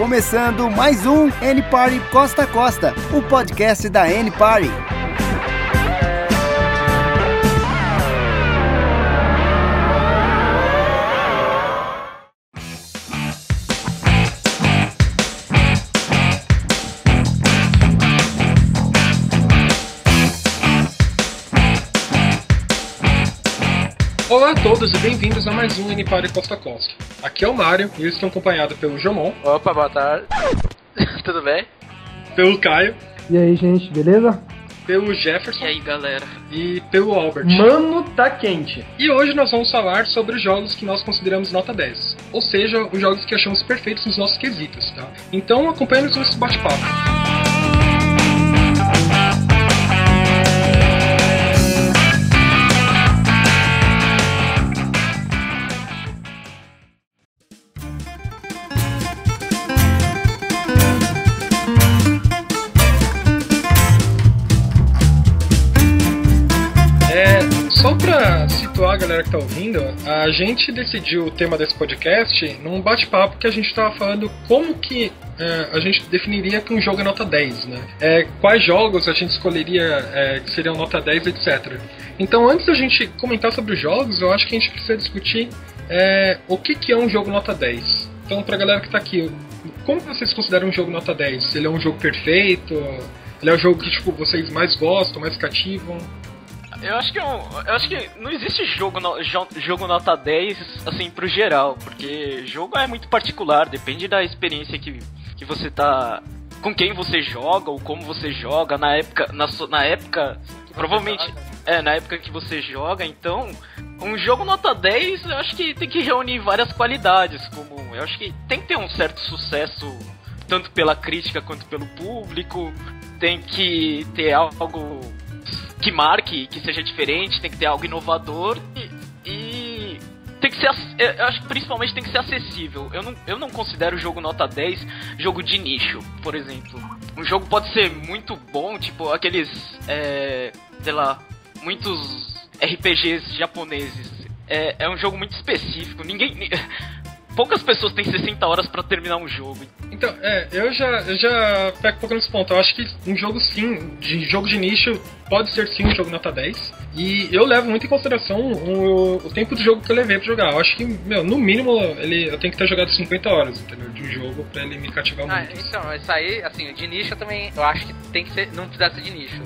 começando mais um N Party Costa a Costa, o podcast da N Party. Olá a todos e bem-vindos a mais um N-Party Costa a Costa. Aqui é o Mário e eu estou acompanhado pelo Jomon, Opa, boa tarde. Tudo bem? pelo Caio, E aí, gente, beleza? pelo Jefferson E aí, galera? e pelo Albert. Mano, tá quente. E hoje nós vamos falar sobre os jogos que nós consideramos nota 10, ou seja, os jogos que achamos perfeitos nos nossos quesitos, tá? Então acompanhe-nos nesse bate-papo. Situar a galera que tá ouvindo, a gente decidiu o tema desse podcast num bate-papo que a gente tava falando como que é, a gente definiria que um jogo é nota 10, né? É, quais jogos a gente escolheria é, que seriam nota 10, etc. Então, antes da gente comentar sobre os jogos, eu acho que a gente precisa discutir é, o que, que é um jogo nota 10. Então, pra galera que tá aqui, como vocês consideram um jogo nota 10? Ele é um jogo perfeito? Ele é o jogo que tipo, vocês mais gostam, mais cativam? Eu acho que é um- eu acho que não existe jogo no- jo- jogo nota 10 assim pro geral, porque jogo é muito particular, depende da experiência que, que você tá com quem você joga ou como você joga. Na época na, na época provavelmente é na época que você joga, então um jogo nota 10, eu acho que tem que reunir várias qualidades, como eu acho que tem que ter um certo sucesso tanto pela crítica quanto pelo público, tem que ter algo que marque, que seja diferente, tem que ter algo inovador e, e tem que ser, eu acho que principalmente tem que ser acessível. Eu não, eu não considero o jogo nota 10 jogo de nicho, por exemplo. Um jogo pode ser muito bom, tipo aqueles, é, sei lá, muitos RPGs japoneses. É, é um jogo muito específico, ninguém... Poucas pessoas têm 60 horas pra terminar um jogo. Então, é, eu já, eu já pego um pouco nesse ponto. Eu acho que um jogo sim, de jogo de nicho, pode ser sim um jogo nota 10. E eu levo muito em consideração o, o tempo de jogo que eu levei pra jogar. Eu acho que, meu, no mínimo, ele, eu tenho que ter jogado 50 horas, entendeu? De um jogo pra ele me cativar Ah, muito. então, isso aí, assim, de nicho eu também, eu acho que tem que ser, não precisa ser de nicho.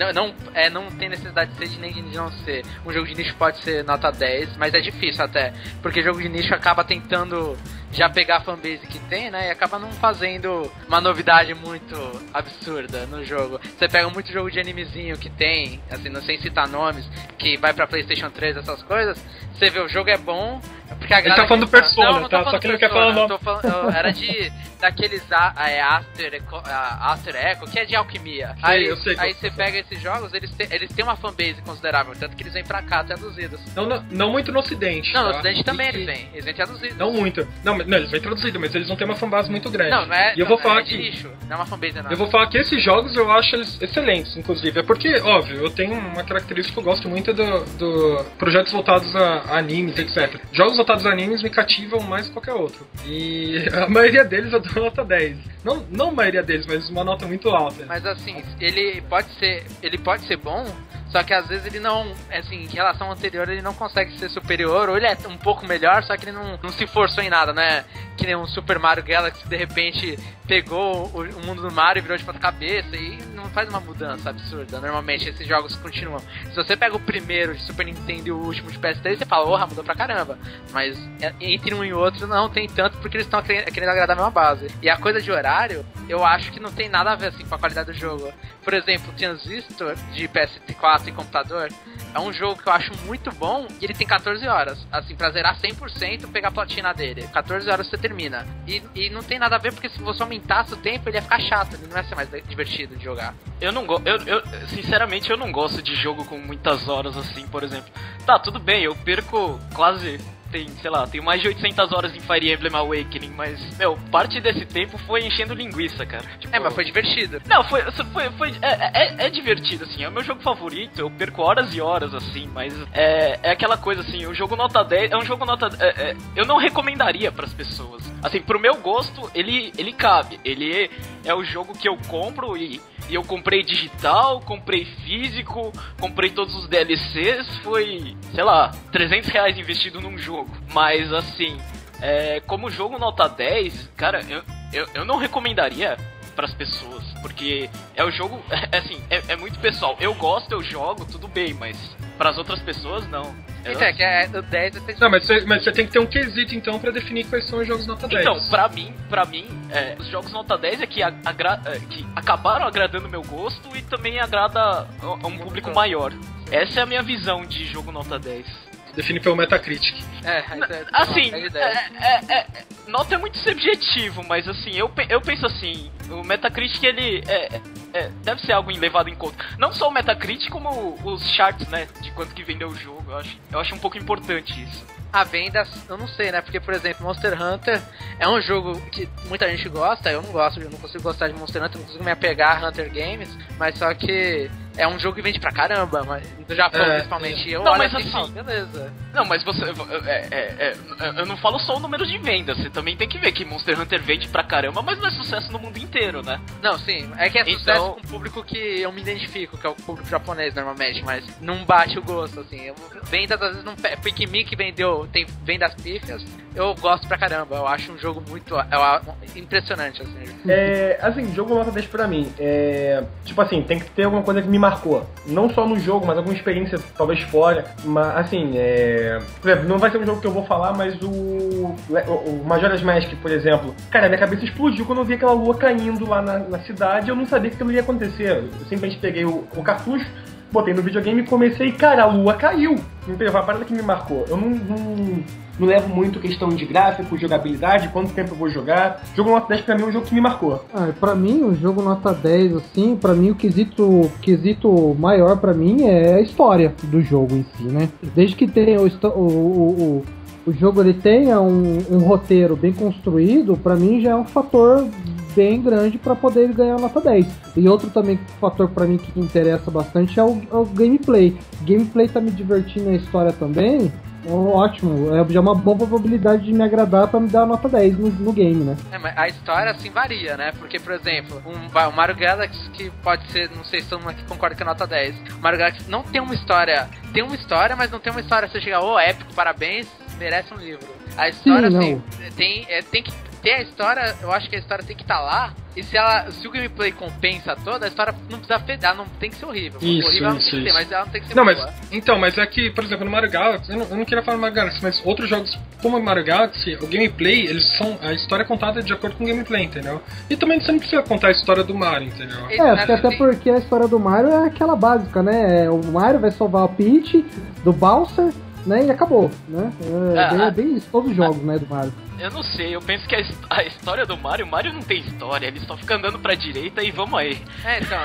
Não, não, é, não tem necessidade de ser de nem de não ser. Um jogo de nicho pode ser nota 10, mas é difícil até. Porque jogo de nicho acaba tentando já pegar a fanbase que tem, né? E acaba não fazendo uma novidade muito absurda no jogo. Você pega muito jogo de animezinho que tem, assim, não sei citar nomes, que vai pra Playstation 3, essas coisas. Você vê o jogo é bom, porque a Ele tá falando do Persona, não, não tá? Só que ele não quer falar o tô falando- Era de daqueles a- é, After, Eco- a- After Echo, que é de alquimia. Sei, aí sei aí você é. pega esses jogos, eles, te- eles têm uma fanbase considerável, tanto que eles vêm pra cá traduzidos. Não, não, não muito no ocidente. Não, no tá? Ocidente também E- eles vêm, eles vêm traduzidos. Não muito. Não, mas- não, eles vêm traduzidos, mas eles não têm uma fanbase muito grande. não, não é, E eu não, vou falar é que nicho, não é uma fanbase não. Eu vou falar que esses jogos eu acho eles excelentes, inclusive. É porque, óbvio, eu tenho uma característica que eu gosto muito do, do projetos voltados a, a animes, etc. Jogos voltados a animes me cativam mais que qualquer outro. E a maioria deles eu dou nota 10. Não, não a maioria deles, mas uma nota muito alta. Mas assim, ele pode ser, ele pode ser bom, só que às vezes ele não, assim, em relação anterior, ele não consegue ser superior, ou ele é um pouco melhor, só que ele não, não se forçou em nada, né? Que nem um Super Mario Galaxy de repente pegou o, o mundo do Mario e virou de ponta cabeça e não faz uma mudança absurda. Normalmente esses jogos continuam. Se você pega o primeiro de Super Nintendo e o último de PS3, você fala, porra, mudou pra caramba. Mas é, entre um e outro não tem tanto porque eles estão querendo agradar a mesma base. E a coisa de horário, eu acho que não tem nada a ver assim com a qualidade do jogo. Por exemplo, o Transistor de PS4 e computador é um jogo que eu acho muito bom e ele tem 14 horas. Assim, pra zerar 100%, pegar a platina dele. 14 horas você termina. E, e não tem nada a ver porque se você aumentasse o tempo, ele ia ficar chato, ele não ia ser mais divertido de jogar. Eu não gosto. Eu, eu, sinceramente, eu não gosto de jogo com muitas horas assim, por exemplo. Tá, tudo bem, eu perco quase. Tem, sei lá, tenho mais de 800 horas em Fire Emblem Awakening, mas, meu, parte desse tempo foi enchendo linguiça, cara. Tipo, É, mas foi divertido. Não, foi. foi, foi é, é, é divertido, assim, é o meu jogo favorito, eu perco horas e horas, assim, mas é, é aquela coisa assim, o jogo nota 10 é um jogo nota. é- é, eu não recomendaria pras pessoas. Assim, pro meu gosto, ele, ele cabe. Ele é o jogo que eu compro e, e eu comprei digital, comprei físico, comprei todos os DLCs. Foi, sei lá, 300 reais investido num jogo. Mas, assim, é, como jogo nota 10, cara, eu, eu, eu não recomendaria para as pessoas, porque é o jogo, é, assim, é, é, muito pessoal. Eu gosto, eu jogo, tudo bem, mas para as outras pessoas não. Então, é que é, o 10 é Não, mas você, mas você tem que ter um quesito então para definir quais são os jogos nota 10. Então, pra mim, para mim, é, os jogos nota 10 é que, agra é, que acabaram agradando meu gosto e também agrada a um público maior. Essa é a minha visão de jogo nota 10 define pelo Metacritic. É, é assim, é, é, é, nota é muito subjetivo, mas assim, eu, eu penso assim, o Metacritic ele é, é, deve ser algo levado em conta. Não só o Metacritic, como os charts, né, de quanto que vendeu o jogo. Eu acho, eu acho um pouco importante isso a venda, eu não sei, né? Porque, por exemplo, Monster Hunter é um jogo que muita gente gosta, eu não gosto, eu não consigo gostar de Monster Hunter, não consigo me apegar a Hunter Games, mas só que é um jogo que vende pra caramba, mas no Japão é, principalmente. Eu não, mas assim, assim, beleza. Não, mas você. É, é, é, eu não falo só o número de vendas, você também tem que ver que Monster Hunter vende pra caramba, mas não é sucesso no mundo inteiro, né? Não, sim. É que é sucesso então... com um público que eu me identifico, que é o público japonês normalmente, mas não bate o gosto, assim. Vendas às vezes não. Pikmin que vendeu, tem vendas pífias, eu gosto pra caramba. Eu acho um jogo muito. É, impressionante, assim. É, assim, jogo nota 10 pra mim. É, tipo assim, tem que ter alguma coisa que me marcou. Não só no jogo, mas alguma experiência talvez fora. Mas, assim, é... Por exemplo, não vai ser um jogo que eu vou falar, mas o, o Majora's Mask, por exemplo. Cara, minha cabeça explodiu quando eu vi aquela lua caindo lá na, na cidade eu não sabia que aquilo ia acontecer. Eu simplesmente peguei o, o cartucho, botei no videogame e comecei, cara, a lua caiu. Então, foi uma parada que me marcou. Eu não, não não levo muito questão de gráfico, jogabilidade, quanto tempo eu vou jogar. Jogo nota 10 pra mim é um jogo que me marcou. Ah, pra mim, o jogo nota 10, assim, pra mim o quesito, quesito maior pra mim é a história do jogo em si, né? Desde que tenha o, o, o, o jogo ele tenha um, um roteiro bem construído, para mim já é um fator bem grande para poder ganhar nota 10. E outro também fator para mim que interessa bastante é o, é o gameplay. gameplay tá me divertindo na história também. Ótimo, é já uma boa probabilidade de me agradar para me dar nota 10 no, no game, né? É, mas a história assim varia, né? Porque, por exemplo, um, um Mario Galaxy que pode ser, não sei se todo mundo aqui concorda que é nota 10. O Mario Galaxy não tem uma história, tem uma história, mas não tem uma história, você chega, ô, oh, épico, parabéns, merece um livro. A história, Sim, assim, tem, é, tem que ter a história, eu acho que a história tem que estar tá lá. E se ela, se o gameplay compensa toda, a história não precisa fedar, não tem que ser horrível. Isso, horrível isso, isso. Ter, mas ela não tem que ser não, mas, Então, mas é que, por exemplo, no Mario Galaxy, eu não, eu não queria falar no Mario Galaxy, mas outros jogos como o Mario Galaxy, o gameplay, eles são. A história é contada de acordo com o gameplay, entendeu? E também você não precisa contar a história do Mario, entendeu? É, porque até porque a história do Mario é aquela básica, né? É, o Mario vai salvar o Peach do Bowser né? E acabou, né? É, ah, bem, é bem isso, todos os jogos, né, do Mario. Eu não sei, eu penso que a, a, história do Mario, o Mario não tem história, ele só fica andando pra direita e vamos aí. É, então,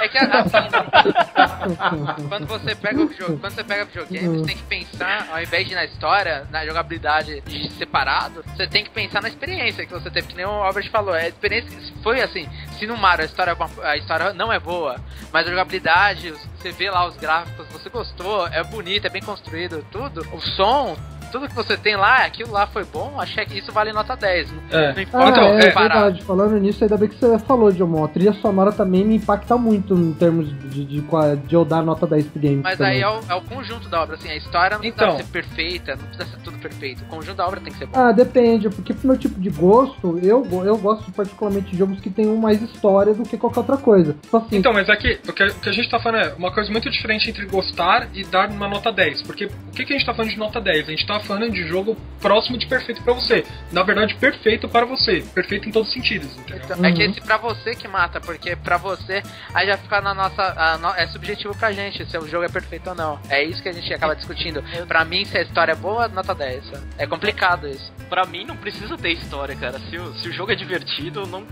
é que assim, quando você pega o jogo, quando você pega videogame, você tem que pensar, ao invés de na história, na jogabilidade de separado, você tem que pensar na experiência que você teve, que nem o Albert falou, é a experiência foi assim, se no Mario a história, a história não é boa, mas a jogabilidade, você vê lá os gráficos, você gostou, é bonito, é bem construído, tudo, o som, tudo que você tem lá, aquilo lá foi bom, achei que isso vale nota 10. É. Não importa ah, é, é verdade. Falando nisso, ainda bem que você falou, Diomon. A trilha sonora também me impacta muito em termos de, de, de eu dar nota 10 pro game. Mas também. aí é o, é o, conjunto da obra, assim, a história não então. precisa ser perfeita, não precisa ser tudo perfeito. O conjunto da obra tem que ser bom. Ah, depende, porque pro meu tipo de gosto, eu, eu gosto particularmente de jogos que tenham mais história do que qualquer outra coisa. Tipo assim, então, mas aqui, o que, o que a gente tá falando é uma coisa muito diferente entre gostar e dar uma nota 10. Porque o que, que a gente tá falando de nota 10? A gente tá falando de jogo próximo de perfeito para você. Na verdade, perfeito para você. Perfeito em todos os sentidos, entendeu? Então, é que esse pra você que mata, porque pra você, aí já fica na nossa. No, é subjetivo pra gente se o jogo é perfeito ou não. É isso que a gente acaba discutindo. Pra mim, se a história é boa, nota 10. É complicado isso. Pra mim, não precisa ter história, cara. Se o, se o jogo é divertido, não.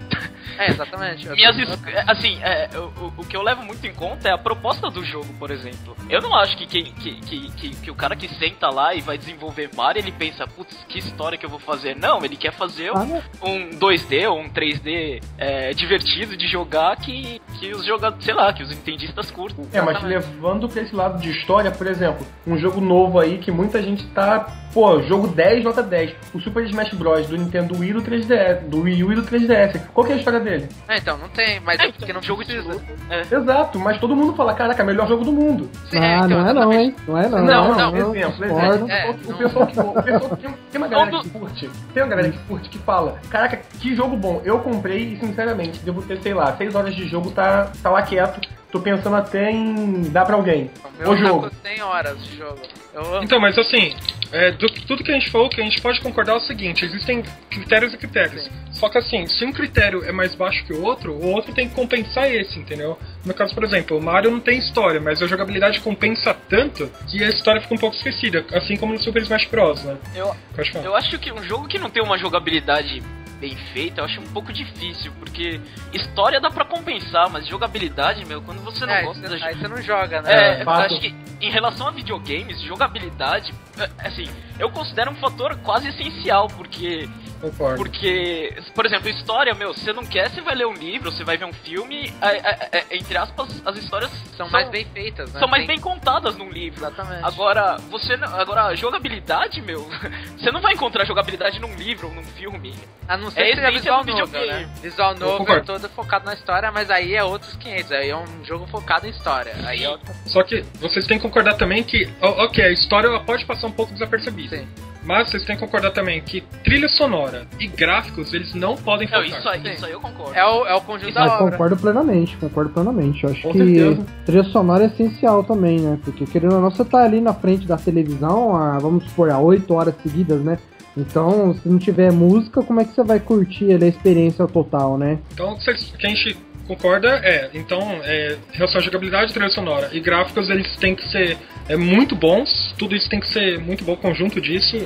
É, exatamente. Minhas, assim, é, o, o que eu levo muito em conta é a proposta do jogo, por exemplo. Eu não acho que, que, que, que, que o cara que senta lá e vai desenvolver Mario, ele pensa, putz, que história que eu vou fazer. Não, ele quer fazer ah, um 2D ou um 3D é, divertido de jogar que, que os jogadores, sei lá, que os entendistas curtem. É, mas levando pra esse lado de história, por exemplo, um jogo novo aí que muita gente tá. Pô, jogo 10, nota 10. O Super Smash Bros. do Nintendo Wii e do 3DS, do Wii U e do 3DS. Qual que é a história dele? É, então, não tem, mas é porque não jogo de precisa. luta. É. Exato, mas todo mundo fala, caraca, melhor jogo do mundo. Sim, ah, então, não é não, hein? Não é não. Não, é não, exemplo, exemplo. Discordo. É, o não. pessoal que, o pessoal, tem, tem uma galera que curte, tem uma galera que curte que fala, caraca, que jogo bom. Eu comprei e sinceramente, devo ter, sei lá, 6 horas de jogo, tá, tá lá quieto. Tô pensando até em dar pra alguém. O meu O jogo. tá com 100 horas de jogo. Eu. Então, mas assim, é, do, tudo que a gente falou, que a gente pode concordar é o seguinte: existem critérios e critérios. Só que assim, se um critério é mais baixo que o outro, o outro tem que compensar esse, entendeu? No caso, por exemplo, o Mario não tem história, mas a jogabilidade compensa tanto que a história fica um pouco esquecida, assim como no Super Smash Bros, né? Eu, eu acho que um jogo que não tem uma jogabilidade bem feita, eu acho um pouco difícil, porque história dá pra compensar, mas jogabilidade, meu, quando você não É, gosta da aí você não joga, né? É, eu fato. acho que em relação a videogames, jogabilidade, é, assim, eu considero um fator quase essencial, porque Concordo. porque, por exemplo, história, meu, você não quer, você vai ler um livro, você vai ver um filme, é, é, é, entre aspas, as histórias São mais bem feitas, né? são mais bem contadas num livro. Exatamente. Agora, você não- agora jogabilidade, meu, você não vai encontrar jogabilidade num livro ou num filme. A não ser É que seja essência visual videogame. né? Visual novel é todo focado na história, mas aí é outros 500. Aí é um jogo focado em história. Aí é outra... Só que vocês têm que concordar também que, ok, a história ela pode passar um pouco desapercebida. Sim. Mas vocês têm que concordar também que trilha sonora e gráficos, eles não podem Não, faltar. isso aí, isso aí eu concordo. É o, é o conjunto Isso da Mas obra. concordo plenamente, concordo plenamente. Eu acho Com que certeza. trilha sonora é essencial também, né? Porque querendo ou não, você tá ali na frente da televisão, a, vamos supor, a 8 horas seguidas, né? Então, se não tiver música, como é que você vai curtir ali a experiência total, né? Então, vocês, o que a gente concorda é, então, é, em relação à jogabilidade, trilha sonora e gráficos, eles têm que ser é, muito bons, tudo isso tem que ser muito bom conjunto disso.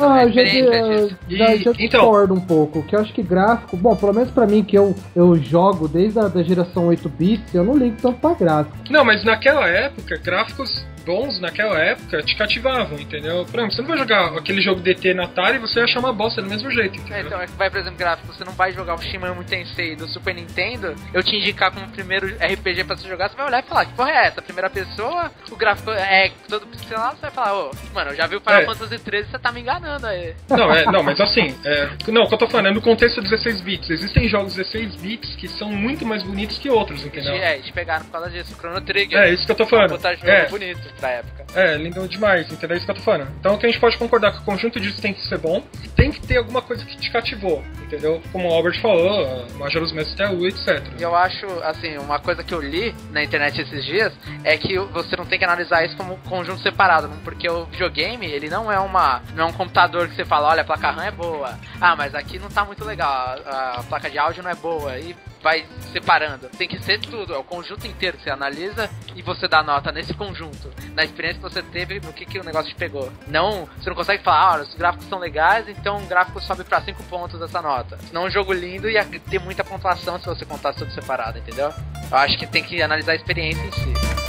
Ah, Exatamente. eu já, já, E- já então- discordo um pouco, que eu acho que gráfico, bom, pelo menos pra mim que eu, eu jogo desde a da geração 8 bits, eu não ligo tanto pra gráfico. Não, mas naquela época, gráficos bons naquela época te cativavam, entendeu? Por exemplo, você não vai jogar aquele jogo DT na Atari e você vai achar uma bosta do mesmo jeito, É, entendeu? então, é que vai, por exemplo, gráfico, você não vai jogar o Shin Megami Tensei do Super Nintendo, eu te indicar como primeiro RPG pra você jogar, você vai olhar e falar, que porra é essa? Primeira pessoa, o gráfico é todo pixelado, você vai falar, ô, mano, eu já vi o Final É. Fantasy 13, você tá me enganando aí. Não, é, não, mas assim, é, não, o que eu tô falando é no contexto 16 bits. Existem jogos 16 bits que são muito mais bonitos que outros, entendeu? É, eles pegaram por causa disso, Chrono Trigger. É, isso que eu tô falando. Puta jogo É. bonito época. É, lindo demais, entendeu? É isso que eu tô falando. Então o que a gente pode concordar que o conjunto disso tem que ser bom, tem que ter alguma coisa que te cativou, entendeu? Como o Albert falou, Majora's Mask até U, etc. E eu acho, assim, uma coisa que eu li na internet esses dias é que você não tem que analisar isso como conjunto separado, porque o videogame, ele não é uma não é um computador que você fala, olha, a placa RAM é boa. Ah, mas aqui não tá muito legal, a, a placa de áudio não é boa e vai separando. Tem que ser tudo, é o conjunto inteiro que você analisa e você dá nota nesse conjunto, na experiência que você teve, no que, que o negócio te pegou. Não, você não consegue falar, ah, os gráficos são legais, então o gráfico sobe pra 5 pontos essa nota. Senão é um jogo lindo ia ter muita pontuação se você contasse tudo separado, entendeu? Eu acho que tem que analisar a experiência em si.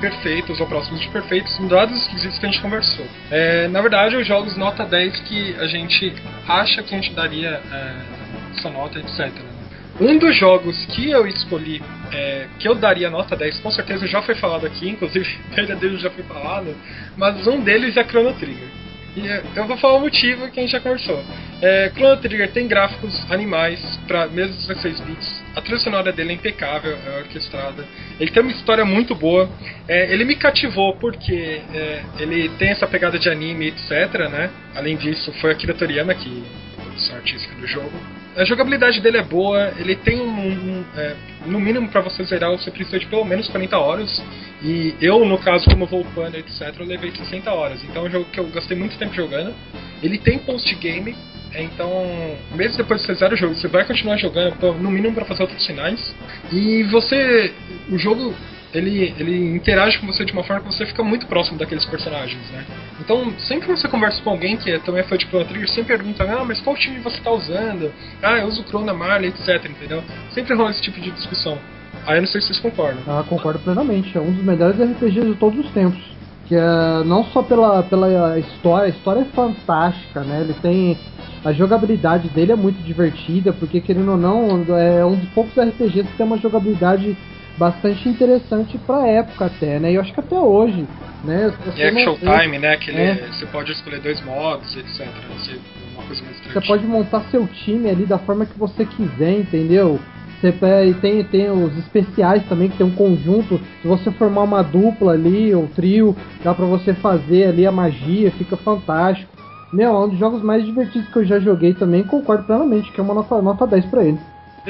Perfeitos ou próximos de perfeitos, dados os quesitos que a gente conversou. É, na verdade, os jogos nota 10 que a gente acha que a gente daria é, essa nota, etc. Um dos jogos que eu escolhi, é, que eu daria nota 10, com certeza já foi falado aqui, inclusive a maioria deles já foi falado, mas um deles é Chrono Trigger. É, eu vou falar o motivo que a gente já conversou. É, Chrono Trigger tem gráficos animais para mesmo 16 bits. A trilha sonora dele é impecável, é orquestrada. Ele tem uma história muito boa. É, ele me cativou porque é, ele tem essa pegada de anime, etc. Né? Além disso, foi a Akira Toriyama que produção artística do jogo. A jogabilidade dele é boa, ele tem um. é, no mínimo, para você zerar, você precisa de pelo menos 40 horas. E eu, no caso, como Volpano, etc., eu levei 60 horas. Então é um jogo que eu gastei muito tempo jogando. Ele tem post-game, é, então, mesmo depois que você o jogo, você vai continuar jogando, no mínimo para fazer outros sinais. E você. O jogo. Ele, ele interage com você de uma forma que você fica muito próximo daqueles personagens, né? Então, sempre que você conversa com alguém que também fã de Chrono Trigger, sempre pergunta, ah, mas qual time você tá usando? Ah, eu uso o Chrono Marley, etc, entendeu? Sempre rola esse tipo de discussão. Aí eu não sei se vocês concordam. Ah, concordo plenamente. É um dos melhores RPGs de todos os tempos. Que é não só pela, pela história, a história é fantástica, né? Ele tem. A jogabilidade dele é muito divertida, porque querendo ou não, é um dos poucos RPGs que tem uma jogabilidade bastante interessante pra época até, né? E eu acho que até hoje, né? E é Showtime, né? Que ele, é. você pode escolher dois modos, etc. Você, uma coisa mais você pode montar seu time ali da forma que você quiser, entendeu? Você tem, tem os especiais também, que tem um conjunto. Se você formar uma dupla ali, ou um trio, dá pra você fazer ali a magia, fica fantástico. Meu, é um dos jogos mais divertidos que eu já joguei também, concordo plenamente, que é uma nota, nota 10 pra ele.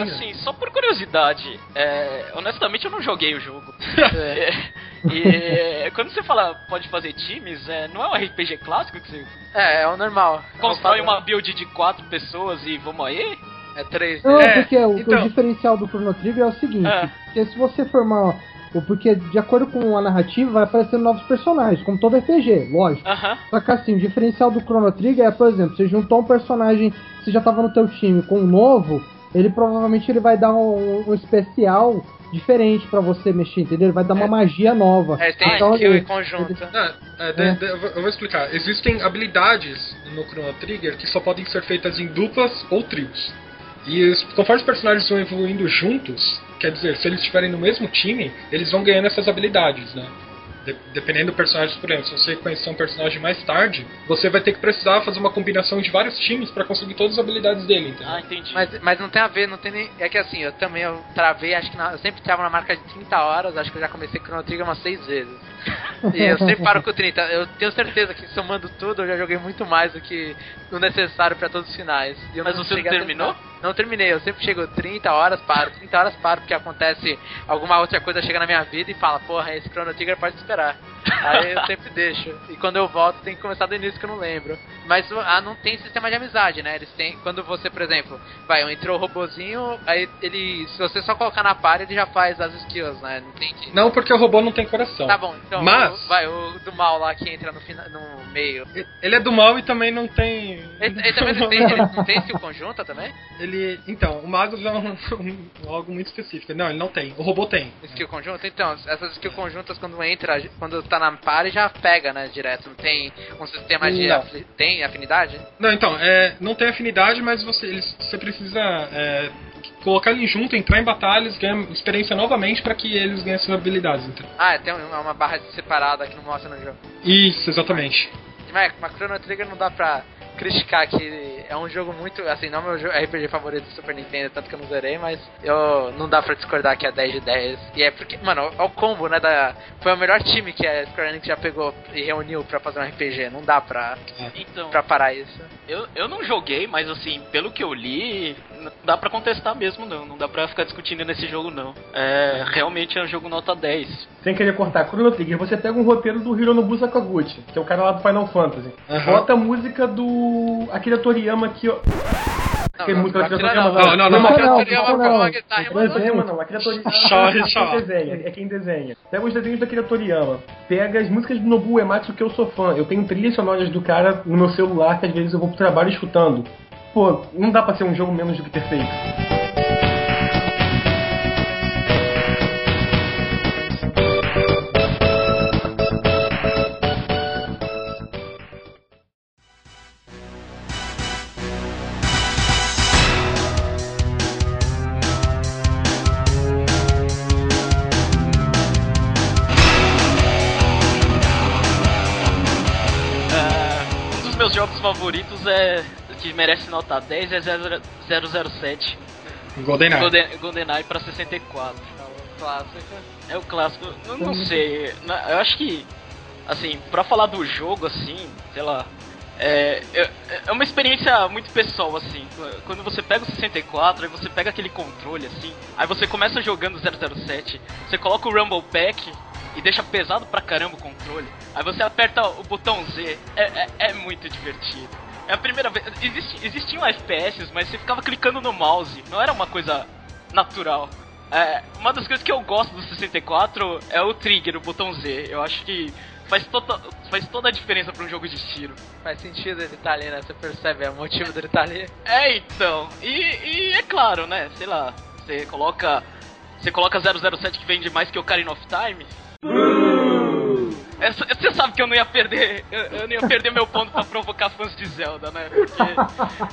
Assim, só por curiosidade, é, honestamente eu não joguei o jogo. é, e quando você fala pode fazer times, é, não é um RPG clássico que você. É, é o normal. Constrói uma build de quatro pessoas e vamos aí? É três. Não, é, porque o, então... o, diferencial do Chrono Trigger é o seguinte: é. porque se você formar. Porque de acordo com a narrativa vai aparecendo novos personagens, como todo RPG, lógico. Uh -huh. Só que assim, o diferencial do Chrono Trigger é, por exemplo, você juntou um personagem que você já estava no teu time com um novo, ele provavelmente ele vai dar um, um especial diferente para você mexer, entendeu? Ele vai dar uma é. magia nova. É, tem então, skill em conjunto. é, de, de, eu vou explicar. Existem habilidades no Chrono Trigger que só podem ser feitas em duplas ou trios. E conforme os personagens vão evoluindo juntos, quer dizer, se eles estiverem no mesmo time, eles vão ganhando essas habilidades, né? De, dependendo do personagem, por exemplo, se você conhecer um personagem mais tarde, você vai ter que precisar fazer uma combinação de vários times para conseguir todas as habilidades dele, entendeu? Ah, entendi. Mas, mas não tem a ver, não tem nem. É que assim, eu também eu travei, acho que na, eu sempre travo na marca de 30 horas, acho que eu já comecei Chrono Trigger umas 6 vezes. E eu sempre paro com 30. Eu tenho certeza que somando tudo, eu já joguei muito mais do que o necessário para todos os finais. Mas você não terminou? Não terminei, eu sempre chego 30 horas, paro, 30 horas paro, porque acontece alguma outra coisa chega na minha vida e fala, porra, esse Chrono Trigger pode esperar. Aí eu sempre deixo. E quando eu volto tem que começar do início que eu não lembro. Mas ah, não tem sistema de amizade, né? Eles têm. Quando você, por exemplo, vai, entrou o robozinho, aí ele. Se você só colocar na par, ele já faz as skills, né? Não tem que... Não, porque o robô não tem coração. Tá bom, então. Mas. O, vai, o do mal lá que entra no, final, no meio. Ele é do mal e também não tem. Ele, ele também não tem, ele não tem skill conjunta também? Ele. Então, o mago é um, um, algo muito específico. Não, ele não tem. O robô tem. Skill conjunta? Então, essas skill conjuntas quando entra, quando tá na par já pega, né, direto. Não tem um sistema de. Af... Tem afinidade? Não, então, é, não tem afinidade, mas você, eles, você precisa é, colocar eles junto, entrar em batalhas, ganhar experiência novamente para que eles ganhem suas habilidades. Então. Ah, tem uma barra separada que não mostra no jogo. Isso, exatamente. Mas, mas Chrono Trigger não dá pra criticar que é um jogo muito. Assim, não é meu RPG favorito do Super Nintendo, tanto que eu não zerei, mas eu não dá pra discordar que é 10 de 10. E é porque, mano, é o combo, né? Da, foi o melhor time que a Square Enix já pegou e reuniu pra fazer um RPG. Não dá pra, então, pra parar isso. Eu, eu não joguei, mas assim, pelo que eu li, não dá pra contestar mesmo, não. Não dá pra ficar discutindo nesse jogo, não. É, realmente é um jogo nota 10. Sem querer cortar, Chrono Trigger, você pega um roteiro do Hironobu Sakaguchi, que é o cara lá do Final Fantasy. Uhum. Bota a música do Akira Toriyama que eu... Não, não, música não. Não, não, não. Não, não, Akira Toriyama é quem desenha, é quem desenha. Pega os desenhos do Akira Toriyama, pega as músicas do Nobu Uematsu que eu sou fã. Eu tenho trilhas sonoras do cara no meu celular que às vezes eu vou pro trabalho escutando. Pô, não dá pra ser um jogo menos do que perfeito. Merece nota 10 é 007. GoldenEye. Golden, GoldenEye pra 64. É o clássico. É o clássico. Eu não sei. Eu acho que, assim, pra falar do jogo, assim, sei lá. É, é, é uma experiência muito pessoal, assim. Quando você pega o 64, aí você pega aquele controle, assim. Aí você começa jogando 007. Você coloca o Rumble Pack e deixa pesado pra caramba o controle. Aí você aperta o botão Z. É, é, é muito divertido. É a primeira vez. Existi, existiam FPS, mas você ficava clicando no mouse. Não era uma coisa natural. É, uma das coisas que eu gosto do 64 é o trigger, o botão Z. Eu acho que faz, toda, faz toda a diferença para um jogo de tiro. Faz sentido ele estar tá ali, né? Você percebe é o motivo dele estar tá ali. É, então. E, e é claro, né? Sei lá, você coloca. Você coloca 007 que vende mais que o Ocarina of Time Você sabe que eu não ia perder. Eu, eu não ia perder meu ponto pra provocar fãs de Zelda, né? Porque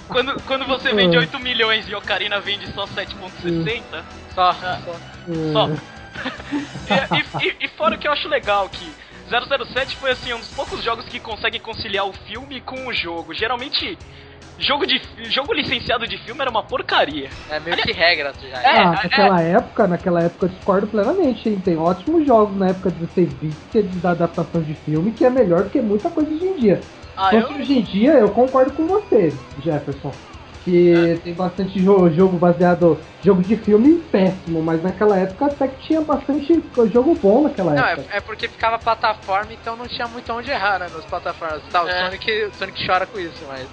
quando, quando você vende 8 milhões e Ocarina vende só 7.60. Só, só. Só. e, e- e fora que eu acho legal que 007 foi assim um dos poucos jogos que conseguem conciliar o filme com o jogo. Geralmente jogo de jogo licenciado de filme era uma porcaria. É meio que regra já. É, ah, naquela época, naquela época eu discordo plenamente, hein? Tem ótimos jogos na época de 16 bits que é de- da adaptação de filme que é melhor do que muita coisa hoje em dia. Ah, Só eu, que hoje em dia eu concordo com você, Jefferson. Que tem bastante jo- jogo baseado. Jogo de filme péssimo, mas naquela época até que tinha bastante jogo bom naquela Não, época. é, é porque ficava plataforma, então não tinha muito onde errar, né? Nas plataformas. Tá, o É. Sonic, o Sonic chora com isso, mas.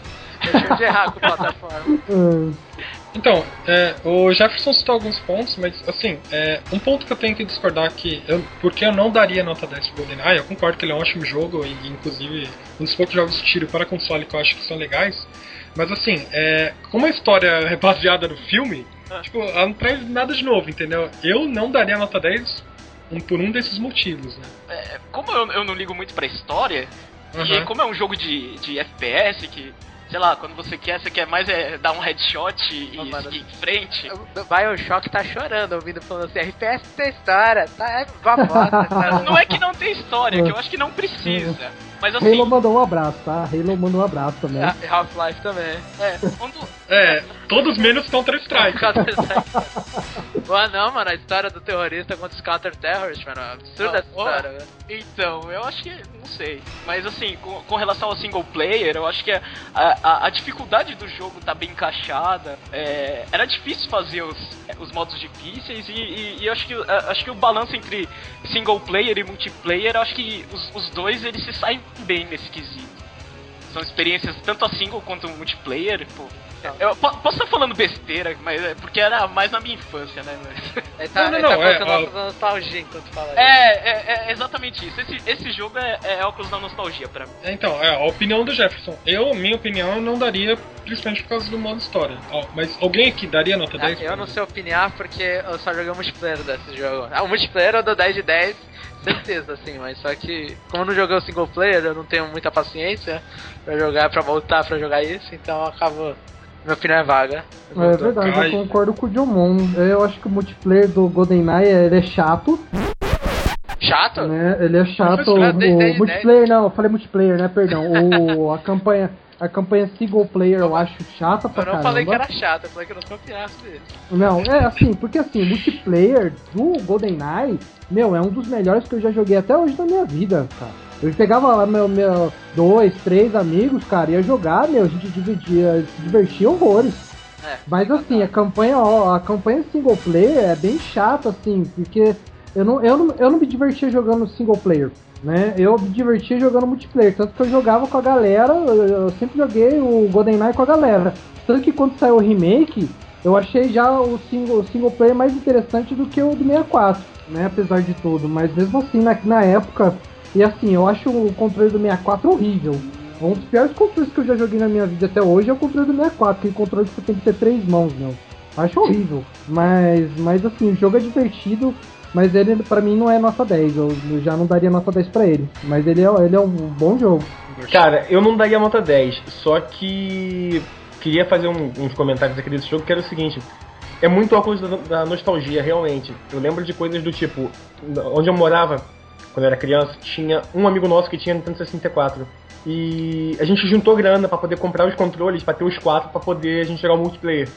Onde errar com plataforma. Hum, Então, é, o Jefferson citou alguns pontos, mas assim, é, um ponto que eu tenho que discordar aqui, eu, porque eu não daria nota 10 pro GoldenEye, eu concordo que ele é um ótimo jogo, e inclusive um dos poucos jogos de tiro para console que eu acho que são legais, mas assim, é, como a história é baseada no filme, tipo, ela não traz nada de novo, entendeu? Eu não daria nota 10 um, por um desses motivos, né? é, como eu, eu não ligo muito pra história, e como é um jogo de, de FPS que, sei lá, quando você quer, você quer mais é dar um headshot e mano. seguir em frente. O Bioshock tá chorando ouvindo falando assim, RPS tem história, tá? É uma bosta, tá? Não é que não tem história, é que eu acho que não precisa. Mas assim, Halo mandou um abraço, tá? Halo mandou um abraço também. Ah, Half-Life também. é, quando, É, todos menos Counter Strike. Boa não, mano, a história do terrorista contra os counter-terrorists, mano, é absurda essa Ah, ó. história, velho. Então, eu acho que. não sei. Mas assim, com, com relação ao single player, eu acho que a, a, a dificuldade do jogo tá bem encaixada. É, era difícil fazer os, os modos difíceis e, e- e eu acho que, a- acho que o balanço entre single player e multiplayer, eu acho que os, os dois eles se saem bem nesse quesito. São experiências tanto a single quanto multiplayer, pô. Eu po- posso estar falando besteira, mas é porque era mais na minha infância, né? Mas... Ele tá, Não, não, ele tá não, é, colocando óculos da nostalgia enquanto fala isso. É, é, é exatamente isso. Esse, esse jogo é, é óculos da nostalgia pra mim. Então, é a opinião do Jefferson. Eu, minha opinião, eu não daria, principalmente por causa do modo história. Mas alguém aqui daria nota Ah, 10? eu não sei opinar porque eu só joguei o multiplayer desse jogo. Ah, o multiplayer eu dou 10 de 10, certeza, assim, mas só que como eu não joguei o single player, eu não tenho muita paciência pra jogar, pra voltar pra jogar isso, então eu acabo. Minha opinião é vaga. É verdade, eu concordo com o Jomon. Eu acho que o multiplayer do GoldenEye ele é chato, Chato? né? Ele é chato. Dez, O dez, multiplayer, não, eu falei multiplayer, né? Perdão. O, a campanha. A campanha single player eu acho chata pra Eu não caramba. falei que era chato, eu falei que eu não confiasse dele. Não, é assim, porque assim, o multiplayer do GoldenEye, meu, é um dos melhores que eu já joguei até hoje na minha vida, cara. Eu pegava lá meu, meu dois, três amigos, cara, ia jogar, meu, a gente dividia, se divertia horrores. É, Mas assim, a campanha, ó, a campanha single player é bem chata, assim, porque eu não, eu não, eu não me divertia jogando single player, né? Eu me divertia jogando multiplayer, tanto que eu jogava com a galera, eu, eu sempre joguei o GoldenEye com a galera. Tanto que quando saiu o remake, eu achei já o single, o single player mais interessante do que o do 64, né? Apesar de tudo, mas mesmo assim, na, na época, e assim, eu acho o controle do 64 horrível. Um dos piores controles que eu já joguei na minha vida até hoje é o controle do 64, aquele controle que você tem que ter três mãos, meu. Acho horrível. Mas, mas assim, o jogo é divertido, mas ele pra mim não é nota 10. Eu, eu já não daria nota 10 pra ele. Mas ele é, ele é um bom jogo. Cara, eu não daria nota 10, só que queria fazer um- uns comentários aqui desse jogo que era o seguinte. É muito óculos da, da nostalgia, realmente. Eu lembro de coisas do tipo, onde eu morava, quando eu era criança, tinha um amigo nosso que tinha Nintendo 64. E a gente juntou grana pra poder comprar os controles, pra ter os quatro, pra poder a gente jogar o multiplayer.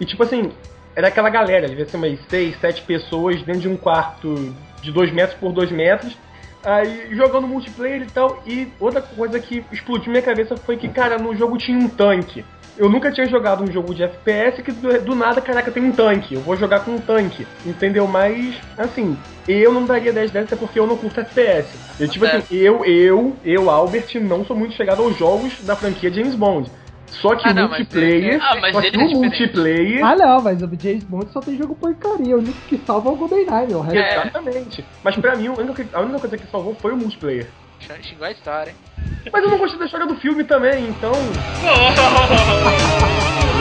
E tipo assim, era aquela galera, devia ser umas 6, 7 pessoas dentro de um quarto de 2 metros por 2 metros. Aí jogando multiplayer e tal. E outra coisa que explodiu minha cabeça foi que, cara, no jogo tinha um tanque. Eu nunca tinha jogado um jogo de FPS que do, do nada, caraca, tem um tanque. Eu vou jogar com um tanque. Entendeu? Mas, assim, eu não daria 10 10 até porque eu não curto FPS. Eu, tipo assim, eu, eu, eu, Albert, não sou muito chegado aos jogos da franquia James Bond. Só que Ah, o não, mas multiplayer. ele- Ah, mas só que ele é o multiplayer. Ah não, mas o James Bond só tem jogo porcaria. O único que salva é o GoldenEye, meu. É. Exatamente. Mas pra mim, a única coisa que salvou foi o multiplayer. Xingou a história, hein? Mas eu não gostei da história do filme também, então.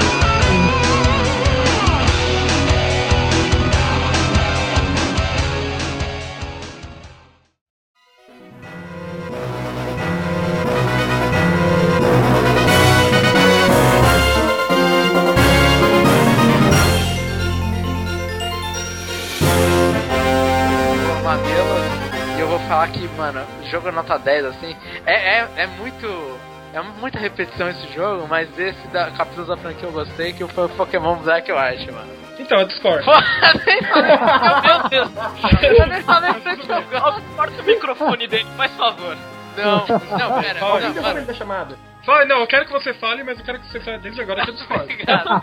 falar que, mano, jogo nota 10, assim, é, é, é muito. É muita repetição esse jogo, mas esse da capítulo da franquia eu gostei, que foi o Pokémon Black White, mano. Então, eu discordo. Meu Deus! Eu nem falei pra esse jogo. Corta o microfone dele, faz favor. Não, não, pera, Fala, não, que mano. da chamada? Fala, não, eu quero que você fale, mas eu quero que você fale desde agora que eu discordo. Obrigado.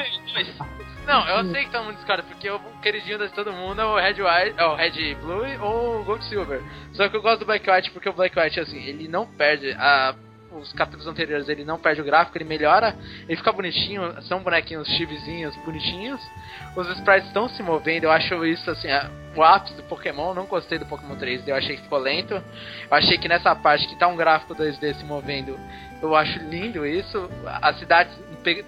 Não, eu sei que todo mundo discorda, porque o queridinho de todo mundo é o Red White, é o Red Blue ou o Gold Silver. Só que eu gosto do Black White porque o Black White, assim, ele não perde a. Os capítulos anteriores ele não perde o gráfico, ele melhora, ele fica bonitinho, são bonequinhos chibizinhos bonitinhos. Os sprites estão se movendo, eu acho isso assim, a- o ápice do Pokémon, não gostei do Pokémon 3D, eu achei que ficou lento. Eu achei que nessa parte que tá um gráfico 2D se movendo, eu acho lindo isso. A cidade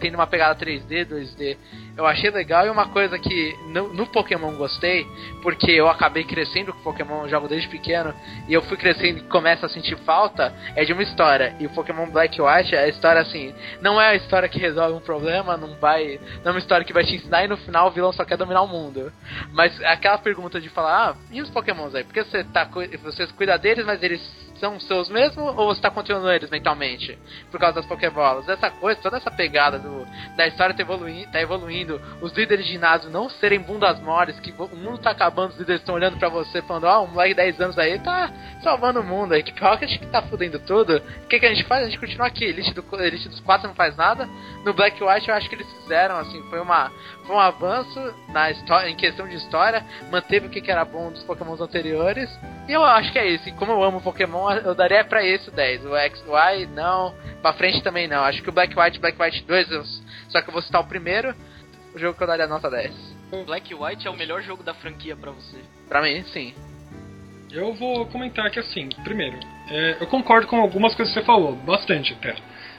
tendo uma pegada 3D, 2D, eu achei legal. E uma coisa que no, no Pokémon gostei, porque eu acabei crescendo com Pokémon, eu jogo desde pequeno, e eu fui crescendo e começo a sentir falta, é de uma história. E o Pokémon Black White, a história assim, não é a história que resolve um problema, não vai. Não é uma história que vai te ensinar e no final o vilão só quer dominar o mundo. Mas aquela pergunta de falar, ah, e os Pokémons aí? Por que você, tá, cu- você cuida deles, mas eles são seus mesmo ou você tá controlando eles mentalmente? Por causa das Pokébolas. Essa coisa, toda essa pegada do, da história tá evoluindo, tá evoluindo, os líderes de ginásio não serem bundas moles, que o mundo tá acabando, os líderes estão olhando pra você falando, ó, um moleque de 10 anos aí tá salvando o mundo, a equipe Rocket que tá fudendo tudo. O que, que a gente faz? A gente continua aqui, Elite, do, Elite dos quatro não faz nada. No Black White eu acho que eles fizeram, assim, foi uma foi um avanço na história, em questão de história, manteve o que, que era bom dos Pokémons anteriores. E eu acho que é isso. E como eu amo Pokémon, eu daria pra esse o 10. O X, Y, não. Pra frente também não. Acho que o Black White, Black White 2, eu- só que eu vou citar o primeiro, o jogo que eu daria nota 10. Black White é o melhor jogo da franquia pra você. Pra mim, sim. Eu vou comentar que assim, primeiro, é, eu concordo com algumas coisas que você falou, bastante até.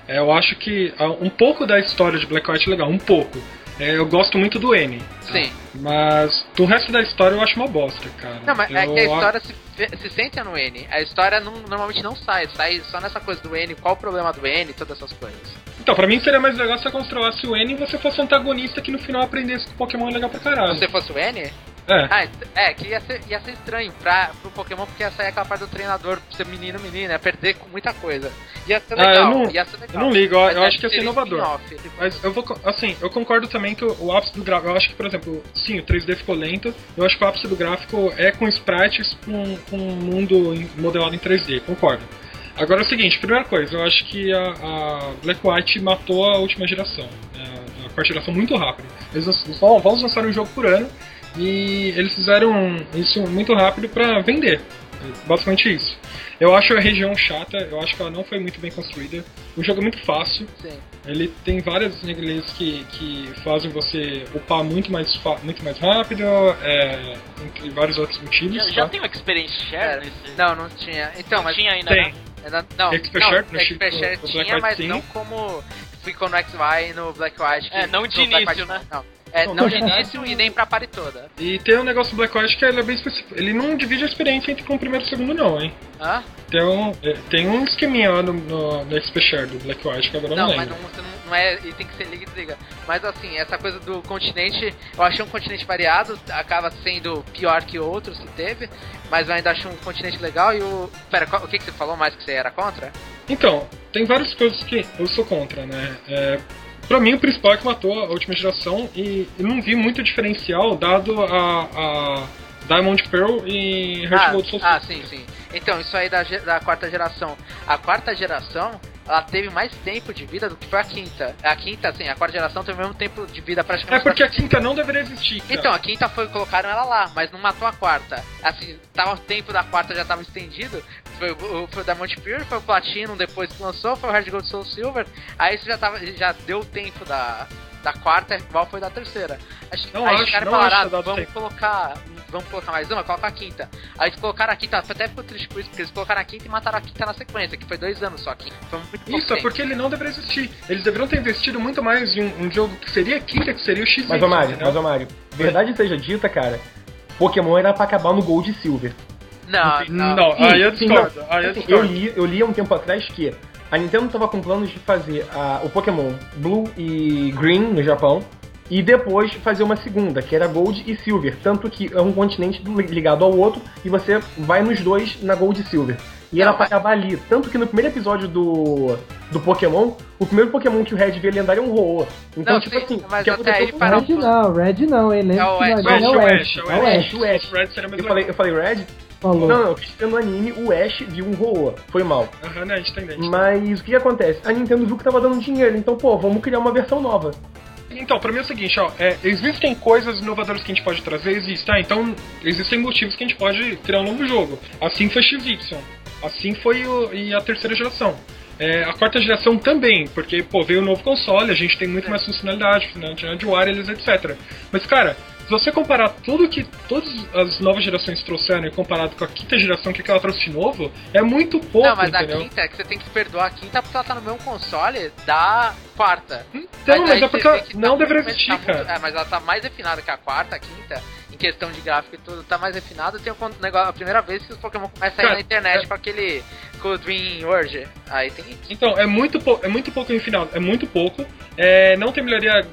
É, eu acho que ah, um pouco da história de Black White é legal, um pouco. É, eu gosto muito do N. tá? Sim. Mas do resto da história eu acho uma bosta, cara. Não, mas é Eu que a história se, se senta no N. A história não- normalmente não sai, sai só nessa coisa do N, qual o problema do N, todas essas coisas. Então, pra mim seria mais legal se você controlasse o N e você fosse antagonista que no final aprendesse que o Pokémon é legal pra caralho. Se você fosse o N, É. Ah, ent- é, que ia ser, ia ser estranho pra, pro Pokémon, porque ia sair aquela parte do treinador ser menino, menina, ia perder com muita coisa. Ia ser Ah, eu legal, não- ia ser legal. eu não ligo, eu- acho que ia ser seria inovador. Mas eu vou, assim, eu concordo também que o, o ápice do gráfico, eu acho que, por exemplo, sim, o 3D ficou lento, eu acho que o ápice do gráfico é com sprites com, com um mundo modelado em 3D, concordo. Agora é o seguinte, primeira coisa, eu acho que a, a Black White matou a última geração, né, a quarta geração muito rápido. Eles vão, vão lançar um jogo por ano e eles fizeram isso muito rápido pra vender. Basicamente isso. Eu acho a região chata, eu acho que ela não foi muito bem construída. O jogo é muito fácil, Sim. ele tem várias regras que, que fazem você upar muito mais, muito mais rápido, é, entre vários outros motivos. Já, já tá? tem o Experience É, Share nesse. Não, não tinha. Então, Não mas. tinha ainda, Tem. né? Não, não, Expert não, Share no Expert Share no Black tinha, mas sim. não como ficou no XY e no Black White. que- É, não de início, White, né? Não. É, Não, de início e nem pra party toda. E tem um negócio do Black White que ele é bem específico. Ele não divide a experiência entre com o primeiro e o segundo, não, hein? Hã? Tem um, é, tem um esqueminha lá no, no, no XP Share do Black White que agora não, Não, mas lembro. não, você não, não é. E tem que ser liga e desliga. Mas assim, essa coisa do continente, eu achei um continente variado, acaba sendo pior que outros que teve, mas eu ainda acho um continente legal e o. Pera, o que, que você falou mais que você era contra? Então, tem várias coisas que eu sou contra, né? É, pra mim, o principal é que matou a última geração e eu não vi muito diferencial dado a, a Diamond Pearl e Heart ah, Gold Soul ah, sim, sim. Então, isso aí da, da quarta geração. A quarta geração, ela teve mais tempo de vida do que foi a quinta. A quinta, assim, a quarta geração teve o mesmo tempo de vida É praticamente. porque da a quinta não deveria existir. cara. Então, a quinta foi, colocaram ela lá, mas não matou a quarta. Assim, tava, o tempo da quarta já tava estendido. Foi, o- foi o Diamond Pure, foi o Platinum, depois que lançou, foi o Hard Gold Soul Silver. Aí isso já, tava, já deu o tempo da, da quarta, igual foi da terceira. Acho, Não aí acho, os caras falaram, ah, vamos tempo. colocar. Vamos colocar mais uma, coloca a quinta. Aí eles colocaram a quinta, até ficou triste por isso, porque eles colocaram a quinta e mataram a quinta na sequência, que foi dois anos só aqui. Foi muito pouco Isso, é porque ele não deveria existir. Eles deveriam ter investido muito mais em um, um jogo que seria a quinta, que seria o X. Mas, ô Mário, entendeu? mas, ô Mário, verdade seja dita, cara, Pokémon era pra acabar no Gold e Silver. Não, não. Não, aí eu discordo. Aí eu li, eu li há um tempo atrás que a Nintendo tava com planos de fazer a- o Pokémon Blue e Green no Japão e depois fazer uma segunda, que era Gold e Silver. Tanto que é um continente ligado ao outro e você vai nos dois na Gold e Silver. E ela vai acabar ali. Tanto que no primeiro episódio do, do Pokémon, o primeiro Pokémon que o Red vê lendário é um Ho-Oh. Então, Não, tipo sim, assim, mas que até aí para- Red não, Red não, hein? Lembra É o Ash, é o o Ash, Ash, é o Ash. O Ash. Eu falei, eu falei Red? Falou. Não, não, eu no anime, o Ash viu um Ho-Oh. Foi mal. Aham, né, a gente tá entendendo. Mas o que, que acontece? A Nintendo viu que tava dando dinheiro, então, pô, vamos criar uma versão nova. Então, pra mim é o seguinte, ó, é, existem coisas inovadoras que a gente pode trazer, existe, tá? Então, existem motivos que a gente pode criar um novo jogo. Assim foi XY, assim foi o, e a terceira geração. É, a quarta geração também, porque, pô, veio um novo console, a gente tem muito mais funcionalidade, funcionalidade wireless, etc. Mas, cara, se você comparar tudo que todas as novas gerações trouxeram e comparado com a quinta geração que ela trouxe de novo, é muito pouco, Não, mas entendeu? a quinta é que você tem que perdoar a quinta porque ela tá no mesmo console da quarta. Então, mas aí é porque ela que não tá deveria existir, tá muito- cara. é, mas ela tá mais refinada que a quarta, a quinta, em questão de gráfico e tudo, tá mais refinada. Tem um negócio, a primeira vez que os Pokémon começam a sair na internet é- com aquele com o Dream Urge. Aí tem. Então, é muito, pou- é muito pouco refinado, é muito pouco. É, não tem melhoria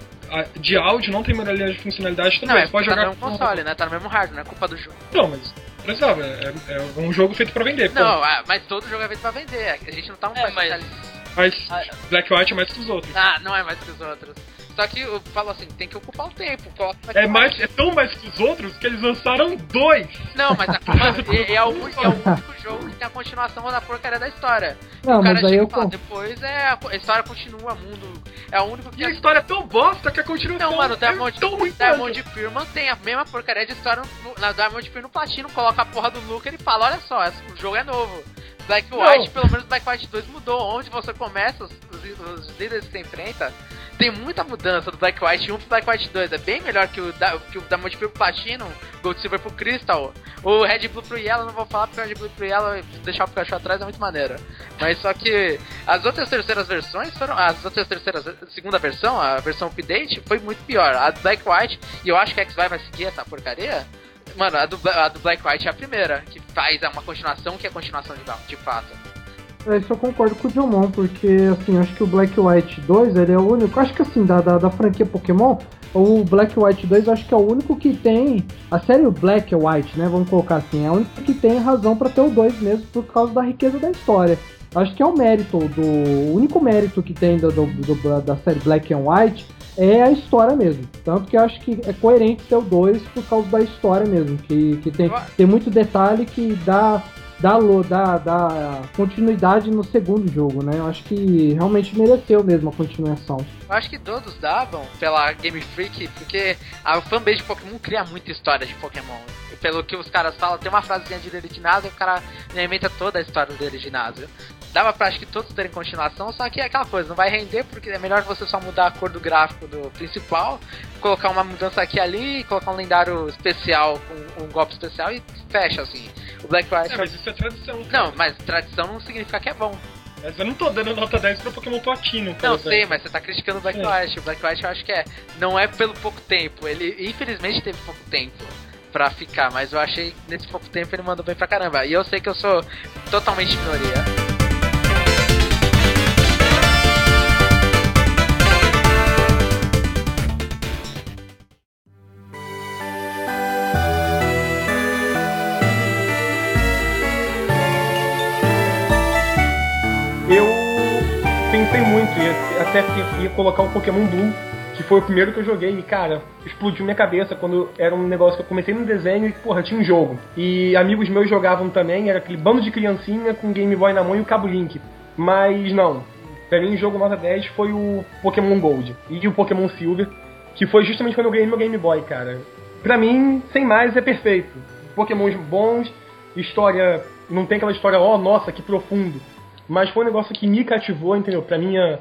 de áudio, não tem melhoria de funcionalidade, tudo Não, é você pode tá jogar. no mesmo console, né? Tá no mesmo hardware, não é culpa do jogo. Não, mas precisava, é, é um jogo feito pra vender. pô. Não, ah, mas todo jogo é feito pra vender. A gente não tá um É, mas-. Mas Black White é mais que os outros. Ah, não é mais que os outros. Só que eu falo assim, tem que ocupar o tempo. coloca É, mais, é tão mais que os outros que eles lançaram dois. Não, mas a, mas é, é o, único- é o único jogo que tem a continuação da porcaria da história. Não, o cara mas aí chega eu e fala, depois é, a, a história continua, mundo. É o único que. E a história é tão bosta que a continuação Não, mano, o é Diamond, tão ruim Diamond mantém a mesma porcaria de história no, na Diamond Pearl no platino, coloca a porra do Luke e ele fala, olha só, esse- o jogo é novo. Black White, pelo menos Black White 2 mudou. Onde você começa, os, os- os líderes que você enfrenta, tem muita mudança do Black White 1 pro Black White 2. É bem melhor que o, da, que o Diamond Pearl pro Platino, Gold Silver pro Crystal. O Red Blue pro Yellow, não vou falar porque o Red Blue pro Yellow, deixar o Pikachu atrás é muito maneiro. Mas só que as outras terceiras versões foram. As outras terceiras. Segunda versão, a versão update, foi muito pior. A Black White, e eu acho que a X-Vai vai seguir essa porcaria. Mano, a do, a do Black White é a primeira, que faz uma continuação que é continuação de, de fato. É, isso eu concordo com o Dilmon, porque assim, acho que o Black White 2 ele é o único. Acho que assim, da, da, da franquia Pokémon, o Black White 2 acho que é o único que tem. A série Black White, né? Vamos colocar assim, é o único que tem razão pra ter o 2 mesmo, por causa da riqueza da história. Acho que é o mérito do. O único mérito que tem do, do- do- da série Black and White é a história mesmo. Tanto que eu acho que é coerente ter o 2 por causa da história mesmo. Que, que tem, tem muito detalhe que dá, dá, dá, dá continuidade no segundo jogo, né? Eu acho que realmente mereceu mesmo a continuação. Eu acho que todos davam pela Game Freak, porque a fanbase de Pokémon cria muita história de Pokémon. Pelo que os caras falam, tem uma frasezinha de dele de ginásio e o cara inventa toda a história de ginásio. Dava pra acho que todos terem continuação, só que é aquela coisa, não vai render porque é melhor você só mudar a cor do gráfico do principal, colocar uma mudança aqui ali, colocar um lendário especial com um golpe especial e fecha assim. O Black White. É, mas isso é tradição. cara. Não, mas tradição não significa que é bom. Mas eu não tô dando nota 10 pra Pokémon Platino, Não, exemplo. sei, mas você tá criticando o Black É. White. O Black White eu acho que é. Não é pelo pouco tempo. Ele infelizmente teve pouco tempo pra ficar, mas eu achei que nesse pouco tempo ele mandou bem pra caramba. E eu sei que eu sou totalmente minoria. Muito, ia, até ia colocar o Pokémon Blue, que foi o primeiro que eu joguei, e cara, explodiu minha cabeça quando era um negócio que eu comecei no desenho e, porra, tinha um jogo. E amigos meus jogavam também, era aquele bando de criancinha com Game Boy na mão e o cabo Link. Mas não, pra mim o jogo nota 10 foi o Pokémon Gold e o Pokémon Silver, que foi justamente quando eu ganhei meu Game Boy, cara. Pra mim, sem mais, é perfeito. Pokémons bons, história. Não tem aquela história, ó, nossa, que profundo. Mas foi um negócio que me cativou, entendeu? Pra minha.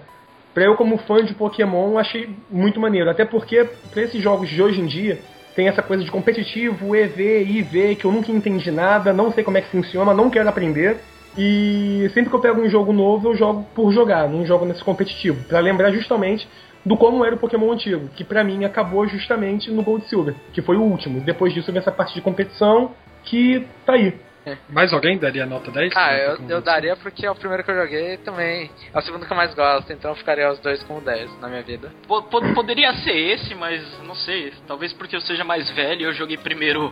Pra eu, como fã de Pokémon, achei muito maneiro. Até porque, pra esses jogos de hoje em dia, tem essa coisa de competitivo, EV, IV, que eu nunca entendi nada, não sei como é que funciona, não quero aprender. E sempre que eu pego um jogo novo, eu jogo por jogar, não jogo nesse competitivo. Pra lembrar justamente do como era o Pokémon antigo, que pra mim acabou justamente no Gold Silver, que foi o último. Depois disso veio essa parte de competição, que tá aí. Mais alguém daria nota 10? Ah, eu, eu daria porque é o primeiro que eu joguei também. É o segundo que eu mais gosto, então eu ficaria os dois com 10 na minha vida. Po- po- poderia ser esse, mas não sei. Talvez porque eu seja mais velho e eu joguei primeiro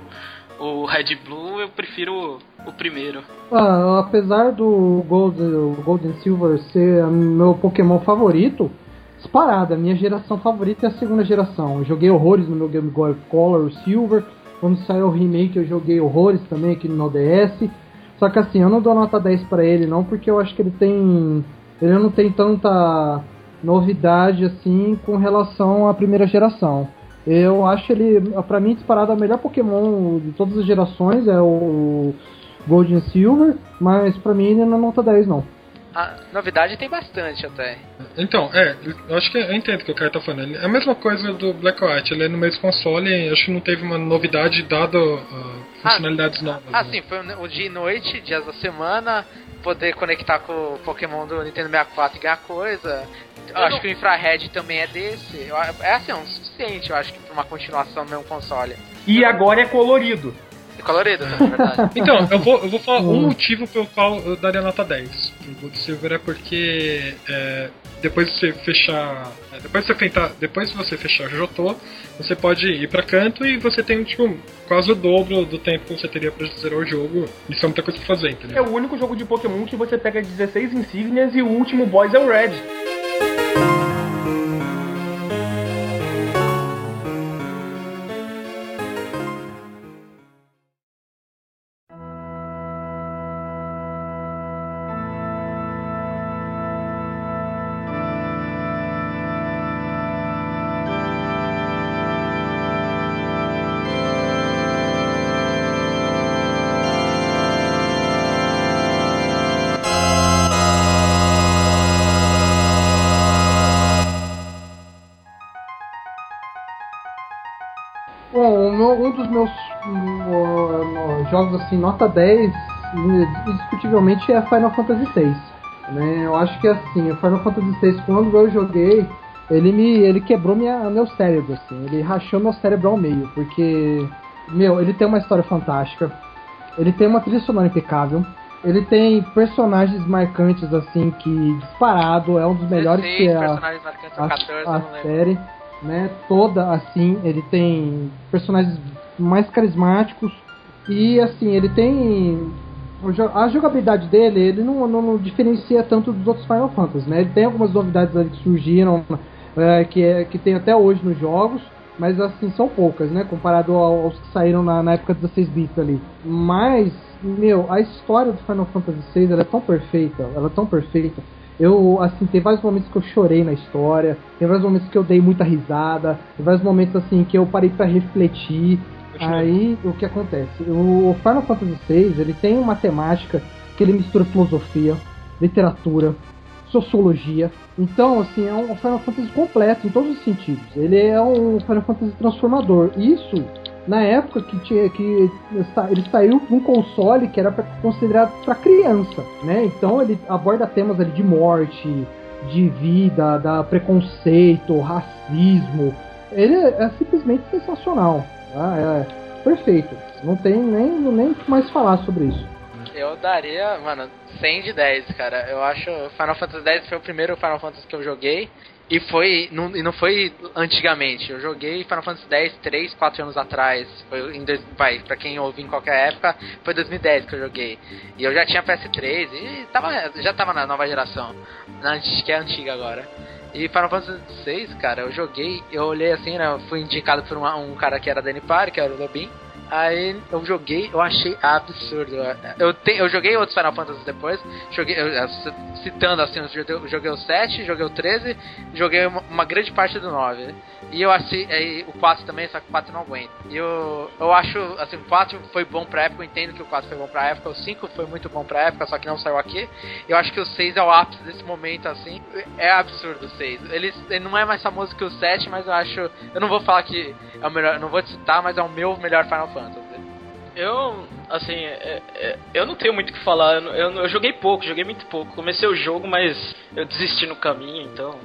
o Red Blue, eu prefiro o primeiro. Ah, apesar do Gold, Golden Silver ser meu Pokémon favorito, disparada, minha geração favorita é a segunda geração. Eu joguei horrores no meu Game Boy Color Silver, quando saiu o remake eu joguei horrores também aqui no DS. Só que assim, eu não dou nota 10 pra ele não, porque eu acho que ele tem ele não tem tanta novidade assim com relação à primeira geração. Eu acho ele, pra mim, disparado, é o melhor Pokémon de todas as gerações, é o Gold Silver, mas pra mim ele não é nota 10 não. A novidade tem bastante até. Então, é, eu acho que eu entendo o que o cara tá falando. Ele- É a mesma coisa do Black White, ele é no mesmo console e acho que não teve uma novidade dado ah, funcionalidades novas. Ah, né? sim, foi o dia e noite, dias da semana, poder conectar com o Pokémon do Nintendo 64 e ganhar coisa. Eu acho não- que o Infrared também é desse. É assim, é um suficiente, eu acho que pra uma continuação do mesmo console. E agora é colorido. E colorido também, é verdade. Então, eu vou, eu vou falar um Hum. motivo pelo qual eu daria nota 10 pro Gold Silver é porque é, depois de você fechar. é, depois de você fechar, depois de você fechar Jotô, você pode ir pra canto e você tem tipo quase o dobro do tempo que você teria pra zerar o jogo. Isso é muita coisa pra fazer, É entendeu? o único jogo de Pokémon que você pega 16 insígnias e o último boss é o Red. Dos meus ó, jogos assim, nota 10, indiscutivelmente é Final Fantasy VI. Né? Eu acho que assim, o Final Fantasy VI, quando eu joguei, ele me ele quebrou minha, meu cérebro, assim, ele rachou meu cérebro ao meio, porque, meu, ele tem uma história fantástica, ele tem uma trilha sonora impecável, ele tem personagens marcantes, assim, que disparado é um dos melhores 16 que é a, a, 14, eu a série, né? Toda assim, ele tem personagens mais carismáticos e assim, ele tem a jogabilidade dele, ele não, não, não diferencia tanto dos outros Final Fantasy, né? Ele tem algumas novidades ali que surgiram, é, que, é, que tem até hoje nos jogos, mas assim, são poucas, né? Comparado ao- aos que saíram na, na época 16 bits ali. Mas, meu, a história do Final Fantasy VI ela é tão perfeita, ela é tão perfeita. Eu, assim, tem vários momentos que eu chorei na história, tem vários momentos que eu dei muita risada, tem vários momentos, assim, que eu parei pra refletir. Aí, o que acontece? O Final Fantasy VI, ele tem uma temática que ele mistura filosofia, literatura, sociologia. Então, assim, é um Final Fantasy completo em todos os sentidos. Ele é um Final Fantasy transformador. Isso, na época que tinha que ele saiu num console que era considerado para criança, né? Então ele aborda temas ali de morte, de vida, da preconceito, racismo. Ele é simplesmente sensacional. Tá? É perfeito. Não tem nem nem mais falar sobre isso. Eu daria, mano, 100 de 10, cara. Eu acho Final Fantasy X foi o primeiro Final Fantasy que eu joguei. E foi. Não, e não foi antigamente. Eu joguei Final Fantasy X 3, 4 anos atrás. Foi em dois, vai, pra quem ouve em qualquer época, foi 2010 que eu joguei. E eu já tinha PS3 e tava, já tava na nova geração. Na, que é antiga agora. E Final Fantasy VI, cara, eu joguei, eu olhei assim, né? Eu fui indicado por uma- um cara que era da Party, que era o Lobin. Aí eu joguei, eu achei absurdo. Eu, te, eu joguei outros Final Fantasy depois, joguei, eu, citando assim, eu joguei, o 7, joguei o 13, joguei uma, uma grande parte do 9. E eu achei aí, o 4 também, só que o 4 não aguenta. E eu, eu acho, assim, o 4 foi bom pra época, eu entendo que o 4 foi bom pra época, o 5 foi muito bom pra época, só que não saiu aqui. Eu acho que o 6 é o ápice desse momento, assim. É absurdo o 6. Ele, ele não é mais famoso que o 7, mas eu acho. Eu não vou falar que é o melhor, não vou te citar, mas é o meu melhor Final Fantasy. Eu, assim, é- é- eu não tenho muito o que falar. Eu, não- eu, eu joguei pouco, joguei muito pouco. Comecei o jogo, mas eu desisti no caminho, então.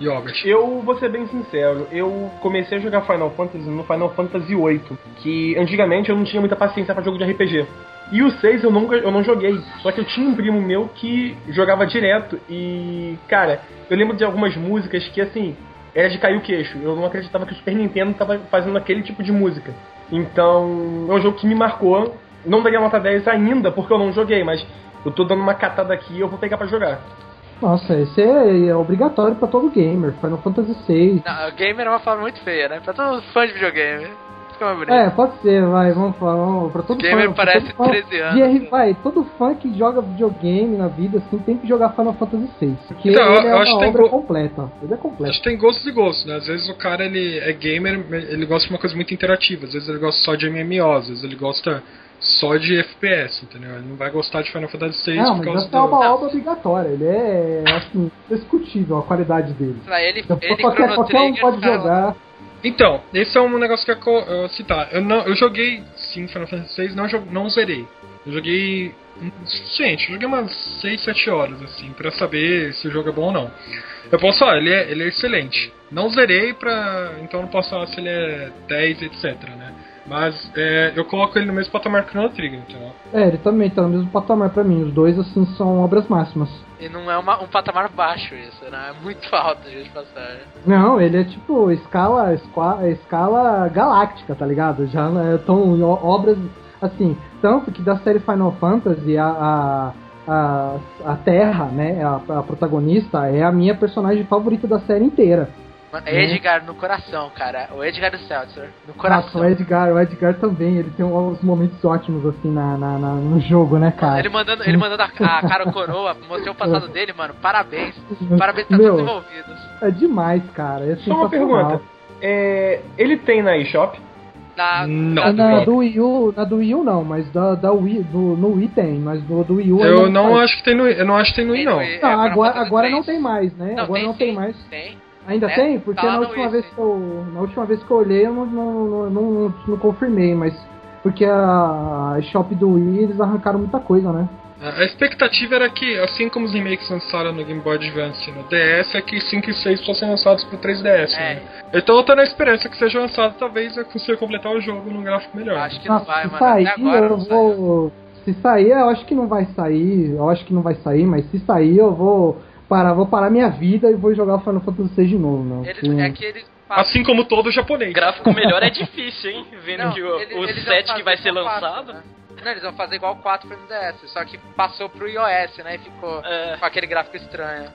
Yogurt. Eu vou ser bem sincero, eu comecei a jogar Final Fantasy no Final Fantasy VIII, que antigamente eu não tinha muita paciência pra jogo de RPG. E o 6 eu nunca eu não joguei. Só que eu tinha um primo meu que jogava direto. E, cara, eu lembro de algumas músicas que assim, era de cair o queixo. Eu não acreditava que o Super Nintendo tava fazendo aquele tipo de música. Então, é um jogo que me marcou. Não daria nota 10 ainda, porque eu não joguei, mas eu tô dando uma catada aqui e eu vou pegar para jogar. Nossa, esse é, é obrigatório para todo gamer. Final Fantasy VI. Não, gamer é uma forma muito feia, né? Pra todo fã de videogame. Fica mais bonito. É, pode ser, vai, vamos falar. Vamos, pra todo Gamer fã, parece todo fã 13 anos. de R- vai, todo fã que joga videogame na vida, assim, tem que jogar Final Fantasy VI. Porque Então, eu- ele é eu acho uma obra go- completa. Ele é completo. Acho que tem gostos e gostos, né? Às vezes o cara ele é gamer, ele gosta de uma coisa muito interativa, às vezes ele gosta só de MMO, às vezes ele gosta só de FPS, entendeu? Ele não vai gostar de Final Fantasy VI Não, por causa essa é uma do. obra obrigatória. Ele é, assim, discutível a qualidade dele. Ele, Então, ele qualquer, qualquer um pode jogar. Então, esse é um negócio que eu co- eu citar. Eu não, eu joguei sim Final Fantasy VI, não não zerei. Eu joguei suficiente, eu joguei umas 6, 7 horas assim pra saber se o jogo é bom ou não. Eu posso falar, ele é, ele é excelente. Não zerei pra. Então não posso falar se ele é 10, etc, né? Mas é, eu coloco ele no mesmo patamar que o Chrono Trigger, entendeu? É, ele também tá no mesmo patamar pra mim. Os dois, assim, são obras máximas. E não é uma- um patamar baixo isso, né? É muito alto de passagem. Não, ele é tipo escala, esqua- escala galáctica, tá ligado? Já estão obras assim, tanto que da série Final Fantasy a, a, a, a Terra, né, a, a protagonista é a minha personagem favorita da série inteira. Mano, é Edgar no coração, cara. O Edgar do Seltzer. No Nossa, coração. o Edgar, o Edgar também, ele tem uns momentos ótimos assim na, na- na- no jogo, né, cara? Ele mandando, ele mandando a, a cara coroa, mostrei o passado dele, mano. Parabéns. Parabéns pra Meu, todos os envolvidos. é demais, cara. É Só uma pergunta. É, ele tem na eShop? Na, Não. na- Na do Wii U, na do Wii U não, mas da, da Wii, do, no Wii tem, mas do, do Wii U Eu não faz. acho que tem no eu não acho que tem no Wii, não. Tem. Não, É, agora, agora não tem mais, né? agora não tem sim, mais. Tem. Ainda né? tem? Porque Tá na última vez sim. que eu. Na última vez que eu olhei eu não, não, não, não, não confirmei, mas. Porque a, shop do Wii eles arrancaram muita coisa, né? A expectativa era que, assim como os remakes lançaram no Game Boy Advance e no DS, é que 5 e 6 fossem lançados pro 3DS, É. né? Então eu tô na esperança que sejam lançados, talvez eu consiga completar o jogo num gráfico melhor. Acho que não Nossa, vai, se mano. sair, Até agora eu vou. Se sair, eu acho que não vai sair. Eu acho que não vai sair, mas se sair, eu vou parar, vou parar minha vida e vou jogar o Final Fantasy VI de novo, não. Eles, é que eles fazem- Assim como todo japonês. Gráfico melhor é difícil, hein? Vendo Não, que o, eles- o eles vão 7 que vai ser igual o 4, lançado. né? Não, eles vão fazer igual o 4 foi no DS, só que passou pro iOS, né? E ficou É. com aquele gráfico estranho.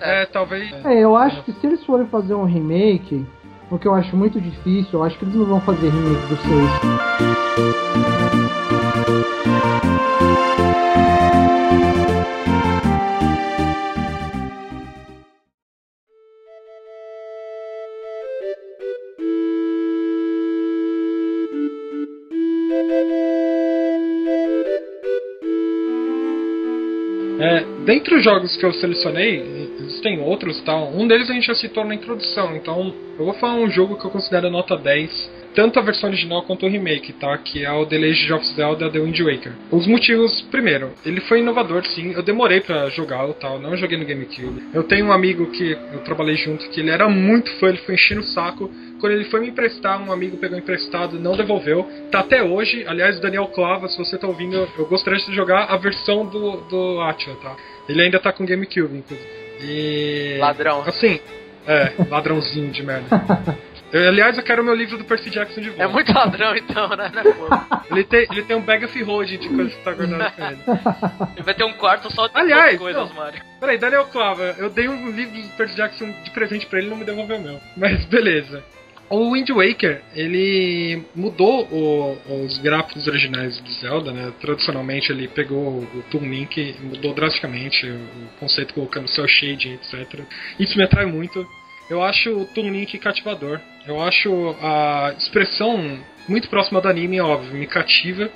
É, talvez. É, eu acho que se eles forem fazer um remake, o que eu acho muito difícil, eu acho que eles não vão fazer remake do 6. Dentre os jogos que eu selecionei, existem outros, tá? Um deles a gente já citou na introdução, então eu vou falar um jogo que eu considero nota 10, tanto a versão original quanto o remake, tá? Que é o The Legend of Zelda The Wind Waker. Os motivos, primeiro, ele foi inovador sim, eu demorei pra jogá-lo? Eu não joguei no GameCube. Eu tenho um amigo que eu trabalhei junto, que ele era muito fã, ele foi enchendo o saco. Quando ele foi me emprestar, um amigo pegou emprestado, não devolveu. Tá até hoje, aliás, Daniel Clava, se você tá ouvindo, eu gostaria de jogar a versão do, do Atila, tá? Ele ainda tá com GameCube, inclusive. E. Ladrão. Assim, é, ladrãozinho de merda. Eu, aliás, eu quero meu livro do Percy Jackson de volta. É muito ladrão então, né? É. Ele tem, ele tem um bag of holding de coisas que tá guardado com ele. Ele vai ter um quarto só de Aliás, coisas, não. Mario. Peraí, Daniel Clava, eu dei um livro do Percy Jackson de presente pra ele e não me devolveu o meu. Mas beleza. O Wind Waker, ele mudou o- os gráficos originais de Zelda, né? Tradicionalmente ele pegou o Toon Link e mudou drasticamente o conceito colocando cel shading, etc. Isso me atrai muito. Eu acho o Toon Link cativador. Eu acho a expressão muito próxima do anime, óbvio, me cativa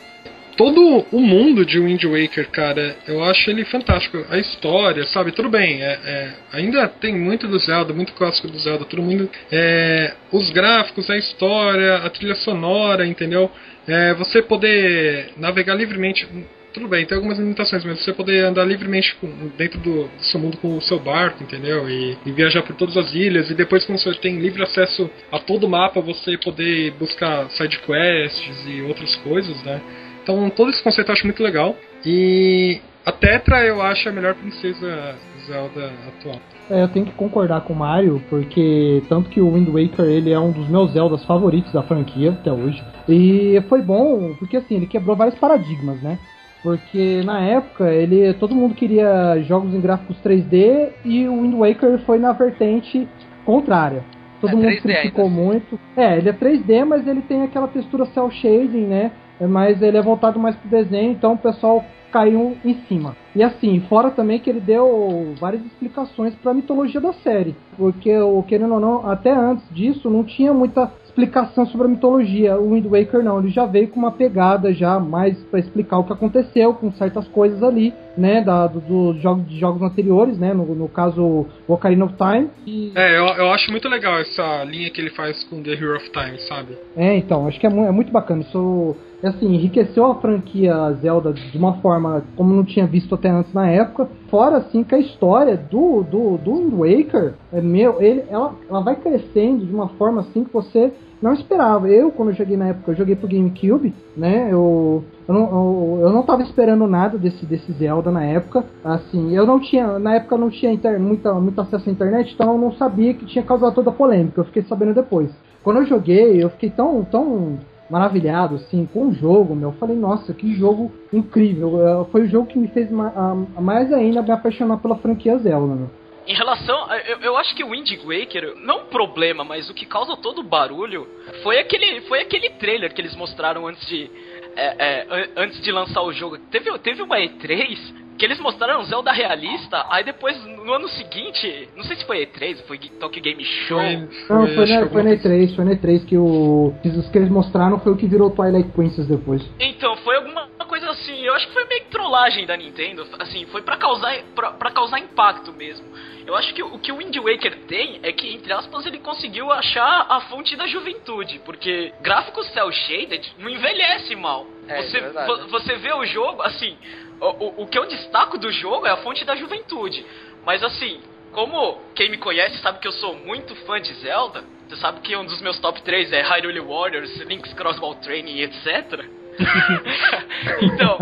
todo o mundo de Wind Waker, cara, eu acho ele fantástico. A história, sabe? Tudo bem, é, é, ainda tem muito do Zelda, muito clássico do Zelda, todo mundo. É, os gráficos, a história, a trilha sonora, entendeu? É, você poder navegar livremente. Tudo bem, tem algumas limitações, mas você poder andar livremente dentro do, do seu mundo com o seu barco, entendeu? E, e viajar por todas as ilhas. E depois, quando você tem livre acesso a todo o mapa, você poder buscar side quests e outras coisas, né? Então todo esse conceito eu acho muito legal. E a Tetra eu acho a melhor princesa Zelda atual. É, eu tenho que concordar com o Mario, porque tanto que o Wind Waker ele é um dos meus Zeldas favoritos da franquia até hoje. E foi bom, porque assim, ele quebrou vários paradigmas, né? Porque na época ele todo mundo queria jogos em gráficos 3D e o Wind Waker foi na vertente contrária. Todo É mundo 3D criticou ainda. muito. É, ele é 3D, mas ele tem aquela textura cel shading, né? É, Mas ele é voltado mais pro desenho, então o pessoal caiu em cima. E assim, fora também que ele deu várias explicações para a mitologia da série, porque o querendo ou não, até antes disso não tinha muita explicação sobre a mitologia. O Wind Waker não, ele já veio com uma pegada já mais para explicar o que aconteceu com certas coisas ali, né, da, do, de jogos anteriores, né, no, no caso o Ocarina of Time. E, É, eu, eu acho muito legal essa linha que ele faz com The Hero of Time, sabe? É, então, acho que é, mu é muito bacana. Isso, assim, enriqueceu a franquia Zelda de uma forma como não tinha visto até antes na época. Fora, assim, que a história do, do, do Wind Waker, é meu, ele, ela, ela vai crescendo de uma forma assim que você não esperava. Eu, quando eu joguei na época, eu joguei pro GameCube, né? Eu, eu, não, eu, eu não tava esperando nada desse, desse Zelda na época. Assim, eu não tinha, na época não tinha inter, muita, muito acesso à internet, então eu não sabia que tinha causado toda a polêmica. Eu fiquei sabendo depois. Quando eu joguei, eu fiquei tão, tão maravilhado assim com o jogo, meu. Eu falei, nossa, que jogo incrível. É, Foi o jogo que me fez mais ainda me apaixonar pela franquia Zelda, meu. Em relação. a- Eu, eu acho que o Wind Waker, não um problema, mas o que causa todo o barulho foi aquele, foi aquele trailer que eles mostraram antes de. é, é, an- antes de lançar o jogo. Teve, teve uma E3 que eles mostraram Zelda realista, aí depois, no ano seguinte, não sei se foi E3, foi Tokyo Game Show. Não, foi, na, foi alguma na coisa- E3, foi na E3 que o. que Os que eles mostraram foi o que virou Twilight Princess depois. Então, foi alguma coisa assim, eu acho que foi meio que trollagem da Nintendo, assim, foi pra causar, pra, pra causar impacto mesmo. Eu acho que o que o Wind Waker tem é que, entre aspas, ele conseguiu achar a fonte da juventude, porque gráfico cel shaded não envelhece mal. É, você, é você vê o jogo, assim, o, o, o que eu destaco do jogo é a fonte da juventude. Mas assim, como quem me conhece sabe que eu sou muito fã de Zelda, você sabe que um dos meus top 3 é Hyrule Warriors, Link's Crossbow Training, etc. então,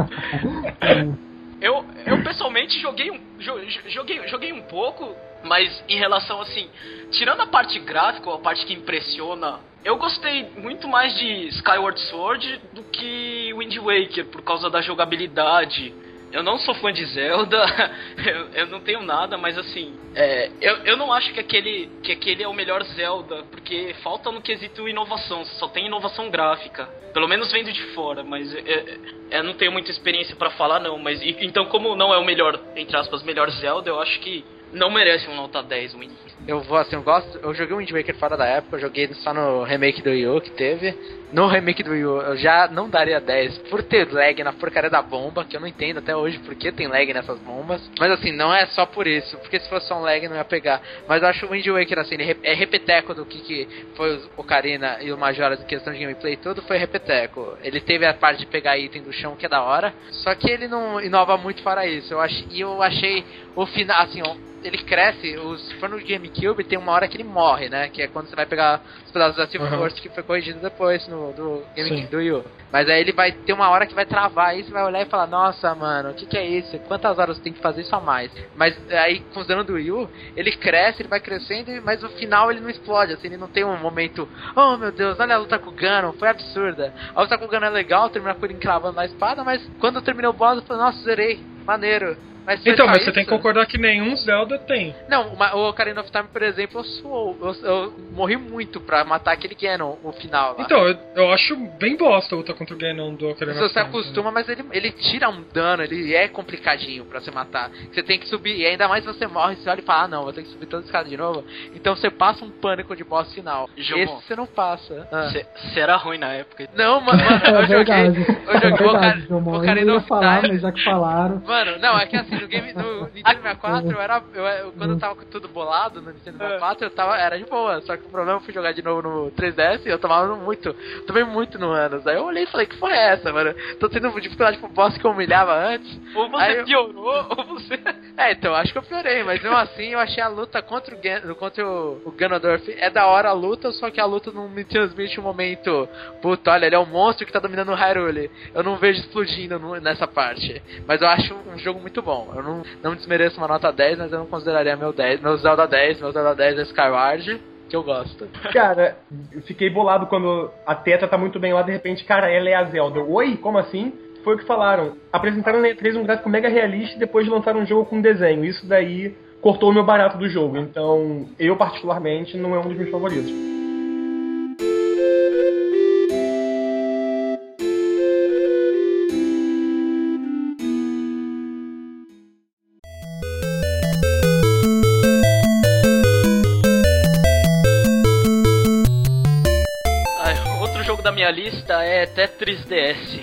eu, eu pessoalmente joguei um, jo- jo- joguei, joguei um pouco, mas em relação assim, tirando a parte gráfica, a parte que impressiona, eu gostei muito mais de Skyward Sword do que Wind Waker por causa da jogabilidade. Eu não sou fã de Zelda, eu, eu não tenho nada, mas assim, é, eu, eu não acho que aquele, que aquele é o melhor Zelda, porque falta no quesito inovação, só tem inovação gráfica. Pelo menos vendo de fora, mas é, é, eu não tenho muita experiência pra falar não, mas então como não é o melhor, entre aspas, melhor Zelda, eu acho que não merece um nota 10 o Wind. Eu vou assim, eu gosto. Eu joguei o Wind Waker fora da época, eu joguei só no remake do Wii U que teve. No remake do Wii U eu já não daria 10 por ter lag na porcaria da bomba, que eu não entendo até hoje por que tem lag nessas bombas. Mas assim, não é só por isso, porque se fosse só um lag não ia pegar. Mas eu acho o Wind Waker assim, é repeteco do que, que foi o Ocarina e o Majora's em questão de gameplay, tudo foi repeteco. Ele teve a parte de pegar item do chão que é da hora, só que ele não inova muito fora isso. Eu ach, e eu achei o final, assim, ele cresce, os se for no GameCube tem uma hora que ele morre, né? Que é quando você vai pegar os pedaços da Silver Aham. Force que foi corrigido depois no do GameCube do Wii U. Mas aí ele vai ter uma hora que vai travar você vai olhar e falar, nossa mano, o que, que é isso? Quantas horas você tem que fazer isso a mais? Mas aí com os danos do Wii U, ele cresce, ele vai crescendo, mas no final ele não explode, assim, ele não tem um momento, oh meu Deus, olha a luta com o Ganon, foi absurda. A luta com o Ganon é legal, terminar com ele encravando na espada, mas quando eu terminei o boss eu falei, nossa, zerei, maneiro. Mas Então, mas você isso? tem que concordar que nenhum Zelda tem. Não, o Ocarina of Time, por exemplo, eu, suou, eu, eu morri muito pra matar aquele Ganon no final. lá. Então, eu, eu acho bem bosta a luta contra o Ganon do Ocarina Você of se Time. acostuma, mas ele, ele tira um dano, ele é complicadinho pra você matar. Você tem que subir, e ainda mais você morre, você olha e fala, ah não, vou ter que subir toda a escada de novo. Então você passa um pânico de boss final. Jogou. Esse você não passa. Ah. Você era ruim na época. Não, mano, mano, eu É joguei. Eu joguei é o verdade, Ocarina of falar, Time. mas já que falaram. Mano, não, é que assim, no, game, no Nintendo 64, eu era. Eu, eu, quando eu tava com tudo bolado no Nintendo 64, eu tava. Era de boa. Só que o problema foi jogar de novo no 3DS e eu tomava muito. Tomei muito no anos. Aí eu olhei e falei, que foi essa, mano? Tô tendo dificuldade pro boss que eu humilhava antes. Ou você Aí eu- piorou, ou você. É, então, acho que eu piorei, mas mesmo assim eu achei a luta contra o, Gan contra o, o Ganondorf é da hora a luta, só que a luta não me transmite um momento, puta, olha, ele é um monstro que tá dominando o Hyrule. Eu não vejo explodindo no- nessa parte. Mas eu acho um jogo muito bom. Eu não, não desmereço uma nota 10, mas eu não consideraria meu 10, meu Zelda 10, meu Zelda 10 é Skyward, que eu gosto. Cara, eu fiquei bolado quando a Tetra tá muito bem lá, de repente, cara, ela é a Zelda. Oi? Como assim? Foi o que falaram. Apresentaram na E3 um gráfico mega realista e depois lançaram um jogo com desenho. Isso daí cortou o meu barato do jogo. Então, eu particularmente, não é um dos meus favoritos. Da minha lista é Tetris DS.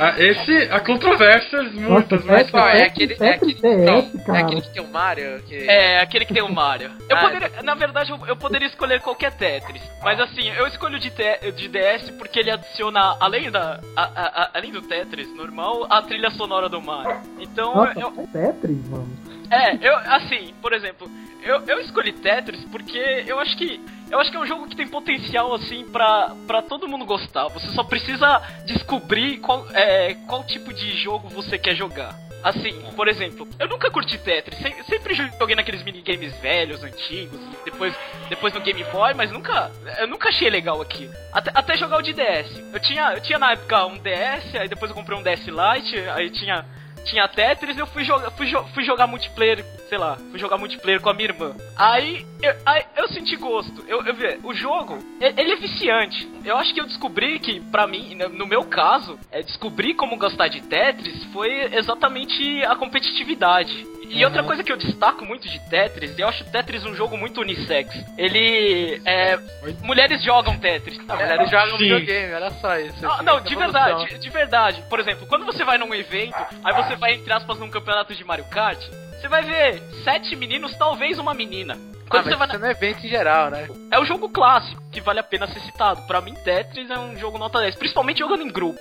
Ah, esse, há controvérsias muitas, mas Tetris- Qual é Tetris- aquele, é aquele, não, DS, é cara. aquele que tem o Mario? Que... É, aquele que tem o Mario. Eu Ah, poderia, na verdade, eu, eu poderia escolher qualquer Tetris. Mas assim, eu escolho de, te- de DS porque ele adiciona, além, da, a- a- a- além do Tetris normal, a trilha sonora do Mario. Então, Nossa, eu, Tetris, mano. É, eu, assim, por exemplo, eu, eu escolhi Tetris porque eu acho que. Eu acho que é um jogo que tem potencial, assim, pra, pra todo mundo gostar. Você só precisa descobrir qual, é, qual tipo de jogo você quer jogar. Assim, por exemplo, eu nunca curti Tetris. Sem- Sempre joguei naqueles minigames velhos, antigos, depois, depois no Game Boy, mas nunca. Eu nunca achei legal aquilo. Até, até jogar o de DS. Eu tinha, eu tinha na época um DS, aí depois eu comprei um DS Lite, aí tinha tinha Tetris, eu fui jogar, fui, jo- fui jogar multiplayer, sei lá, fui jogar multiplayer com a minha irmã. Aí eu, eu senti gosto. Eu, eu o jogo, ele é viciante. Eu acho que eu descobri que, pra mim, no- meu caso, é descobrir como gostar de Tetris foi exatamente a competitividade. E outra coisa que eu destaco muito de Tetris, eu acho Tetris um jogo muito unissex. Ele é. Mulheres jogam Tetris. Ah, mulheres jogam Sim. videogame, olha só isso. Ah, não, de verdade, de, de verdade. Por exemplo, quando você vai num evento, aí você vai, entre aspas, num campeonato de Mario Kart, você vai ver sete meninos, talvez uma menina. Ah, Quando mas você vai na... é no evento em geral, né? É um jogo clássico, que vale a pena ser citado. Pra mim, Tetris é um jogo nota 10, principalmente jogando em grupo.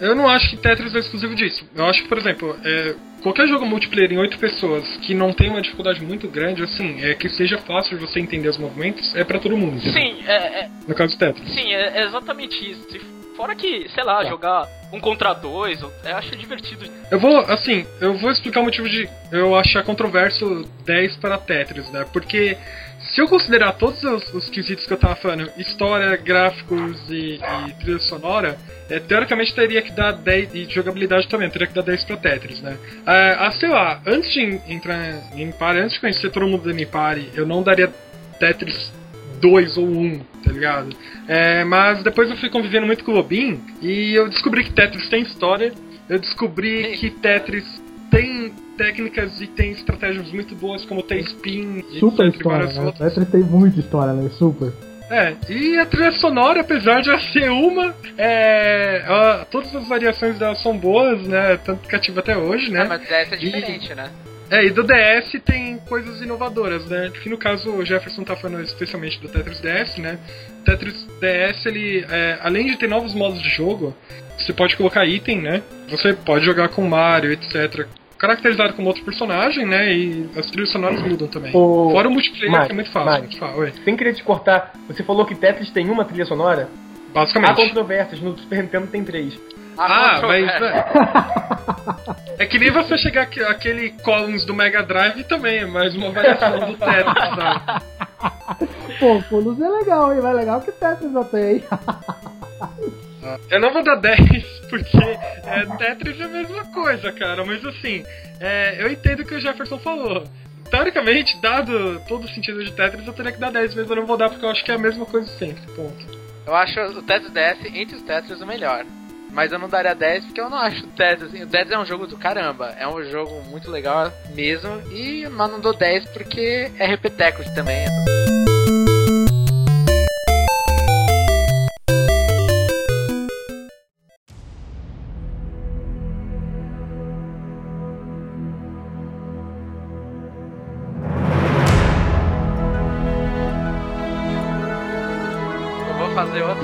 Eu não acho que Tetris é exclusivo disso. Eu acho que, por exemplo, é, qualquer jogo multiplayer em oito pessoas que não tem uma dificuldade muito grande, assim, é que seja fácil de você entender os movimentos, é pra todo mundo. Sim, é, é- No caso do Tetris. sim, é, é exatamente isso. Fora que, sei lá, jogar um contra dois, eu acho divertido. Eu vou, assim, eu vou explicar o motivo de eu achar controverso 10 para Tetris, né? Porque se eu considerar todos os, os quesitos que eu tava falando, história, gráficos e, e trilha sonora, é, teoricamente teria que dar 10, e jogabilidade também, teria que dar 10 pra Tetris, né? Ah, ah, sei lá, antes de entrar em Impari, antes de conhecer todo mundo do Impari, eu não daria Tetris 2 ou 1, tá ligado? É, mas depois eu fui convivendo muito com o Lobin e eu descobri que Tetris tem história, eu descobri que Tetris tem técnicas e tem estratégias muito boas como T-Spin e Super e história, né? outras. Tetris tem muita história, né? Super. É, e a trilha sonora, apesar de ela ser uma, é, ela- todas as variações dela são boas, né? Tanto que ativa até hoje, né? Ah, mas essa é E- diferente, né? É, e do DS tem coisas inovadoras, né? Que no caso o Jefferson tá falando especialmente do Tetris DS, né? O Tetris DS, ele, é, além de ter novos modos de jogo, você pode colocar item, né? Você pode jogar com Mario, etc. Caracterizado como outro personagem, né? E as trilhas sonoras mudam também. O- Fora o multiplayer, Mário, que é muito fácil. Mário. muito fácil. Oi. Sem querer te cortar, você falou que Tetris tem uma trilha sonora? Há Basicamente. controvérsias, no Super Nintendo tem três. Ah, mas. controvérsia. É, é que nem você chegar aqui, aquele Collins do Mega Drive também, é mais uma variação do Tetris, sabe? Pô, Colus é legal, hein? Vai legal que Tetris eu tenho. Eu não vou dar 10, porque é, Tetris é a mesma coisa, cara. Mas assim, é, eu entendo o que o Jefferson falou. Teoricamente, dado todo o sentido de Tetris, eu teria que dar 10, mas eu não vou dar porque eu acho que é a mesma coisa sempre. Ponto. Eu acho o Tetris DS entre os Tetris o melhor. Mas eu não daria 10 porque eu não acho o Tetris. assim, O Tetris é um jogo do caramba. É um jogo muito legal mesmo. E mas não dou 10 porque é repeteco também.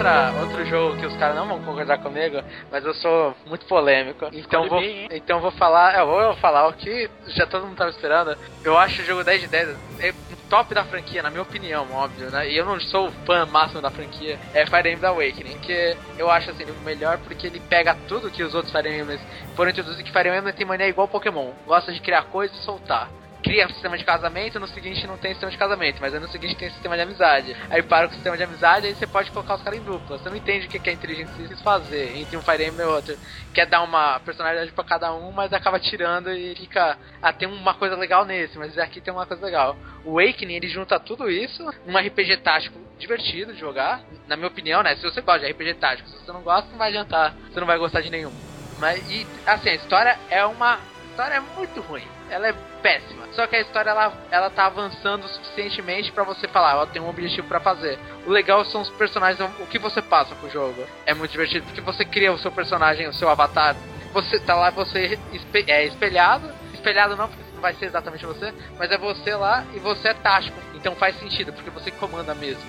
Outra, outro jogo que os caras não vão concordar comigo, mas eu sou muito polêmico. Então vou, bem, então vou falar, eu vou falar o que já todo mundo tava esperando. Eu acho o jogo 10 de 10 é o top da franquia, na minha opinião, óbvio, né? E eu não sou o fã máximo da franquia, é Fire Emblem Awakening, que eu acho assim o melhor porque ele pega tudo que os outros Fire Emblems foram introduzidos, que Fire Emblem tem mania igual Pokémon, gosta de criar coisas e soltar cria um sistema de casamento, no seguinte não tem sistema de casamento, mas aí no seguinte tem sistema de amizade. Aí para com o sistema de amizade, aí você pode colocar os caras em dupla. Você não entende o que a inteligência quis fazer entre um Fire Emblem e outro. Quer dar uma personalidade pra cada um, mas acaba tirando e fica. Ah, tem uma coisa legal nesse, mas aqui tem uma coisa legal. O Awakening ele junta tudo isso num RPG tático divertido de jogar, na minha opinião, né? Se você gosta de RPG tático, se você não gosta, não vai adiantar, você não vai gostar de nenhum. Mas, e, assim, a história é uma. História é muito ruim. Ela é péssima. Só que a história ela, ela tá avançando suficientemente pra você falar, ela tem um objetivo pra fazer. O legal são os personagens, o que você passa pro jogo. É muito divertido porque você cria o seu personagem, o seu avatar. Você tá lá, você é espelhado. Espelhado não, porque não vai ser exatamente você, mas é você lá e você é tático. Então faz sentido, porque você comanda mesmo.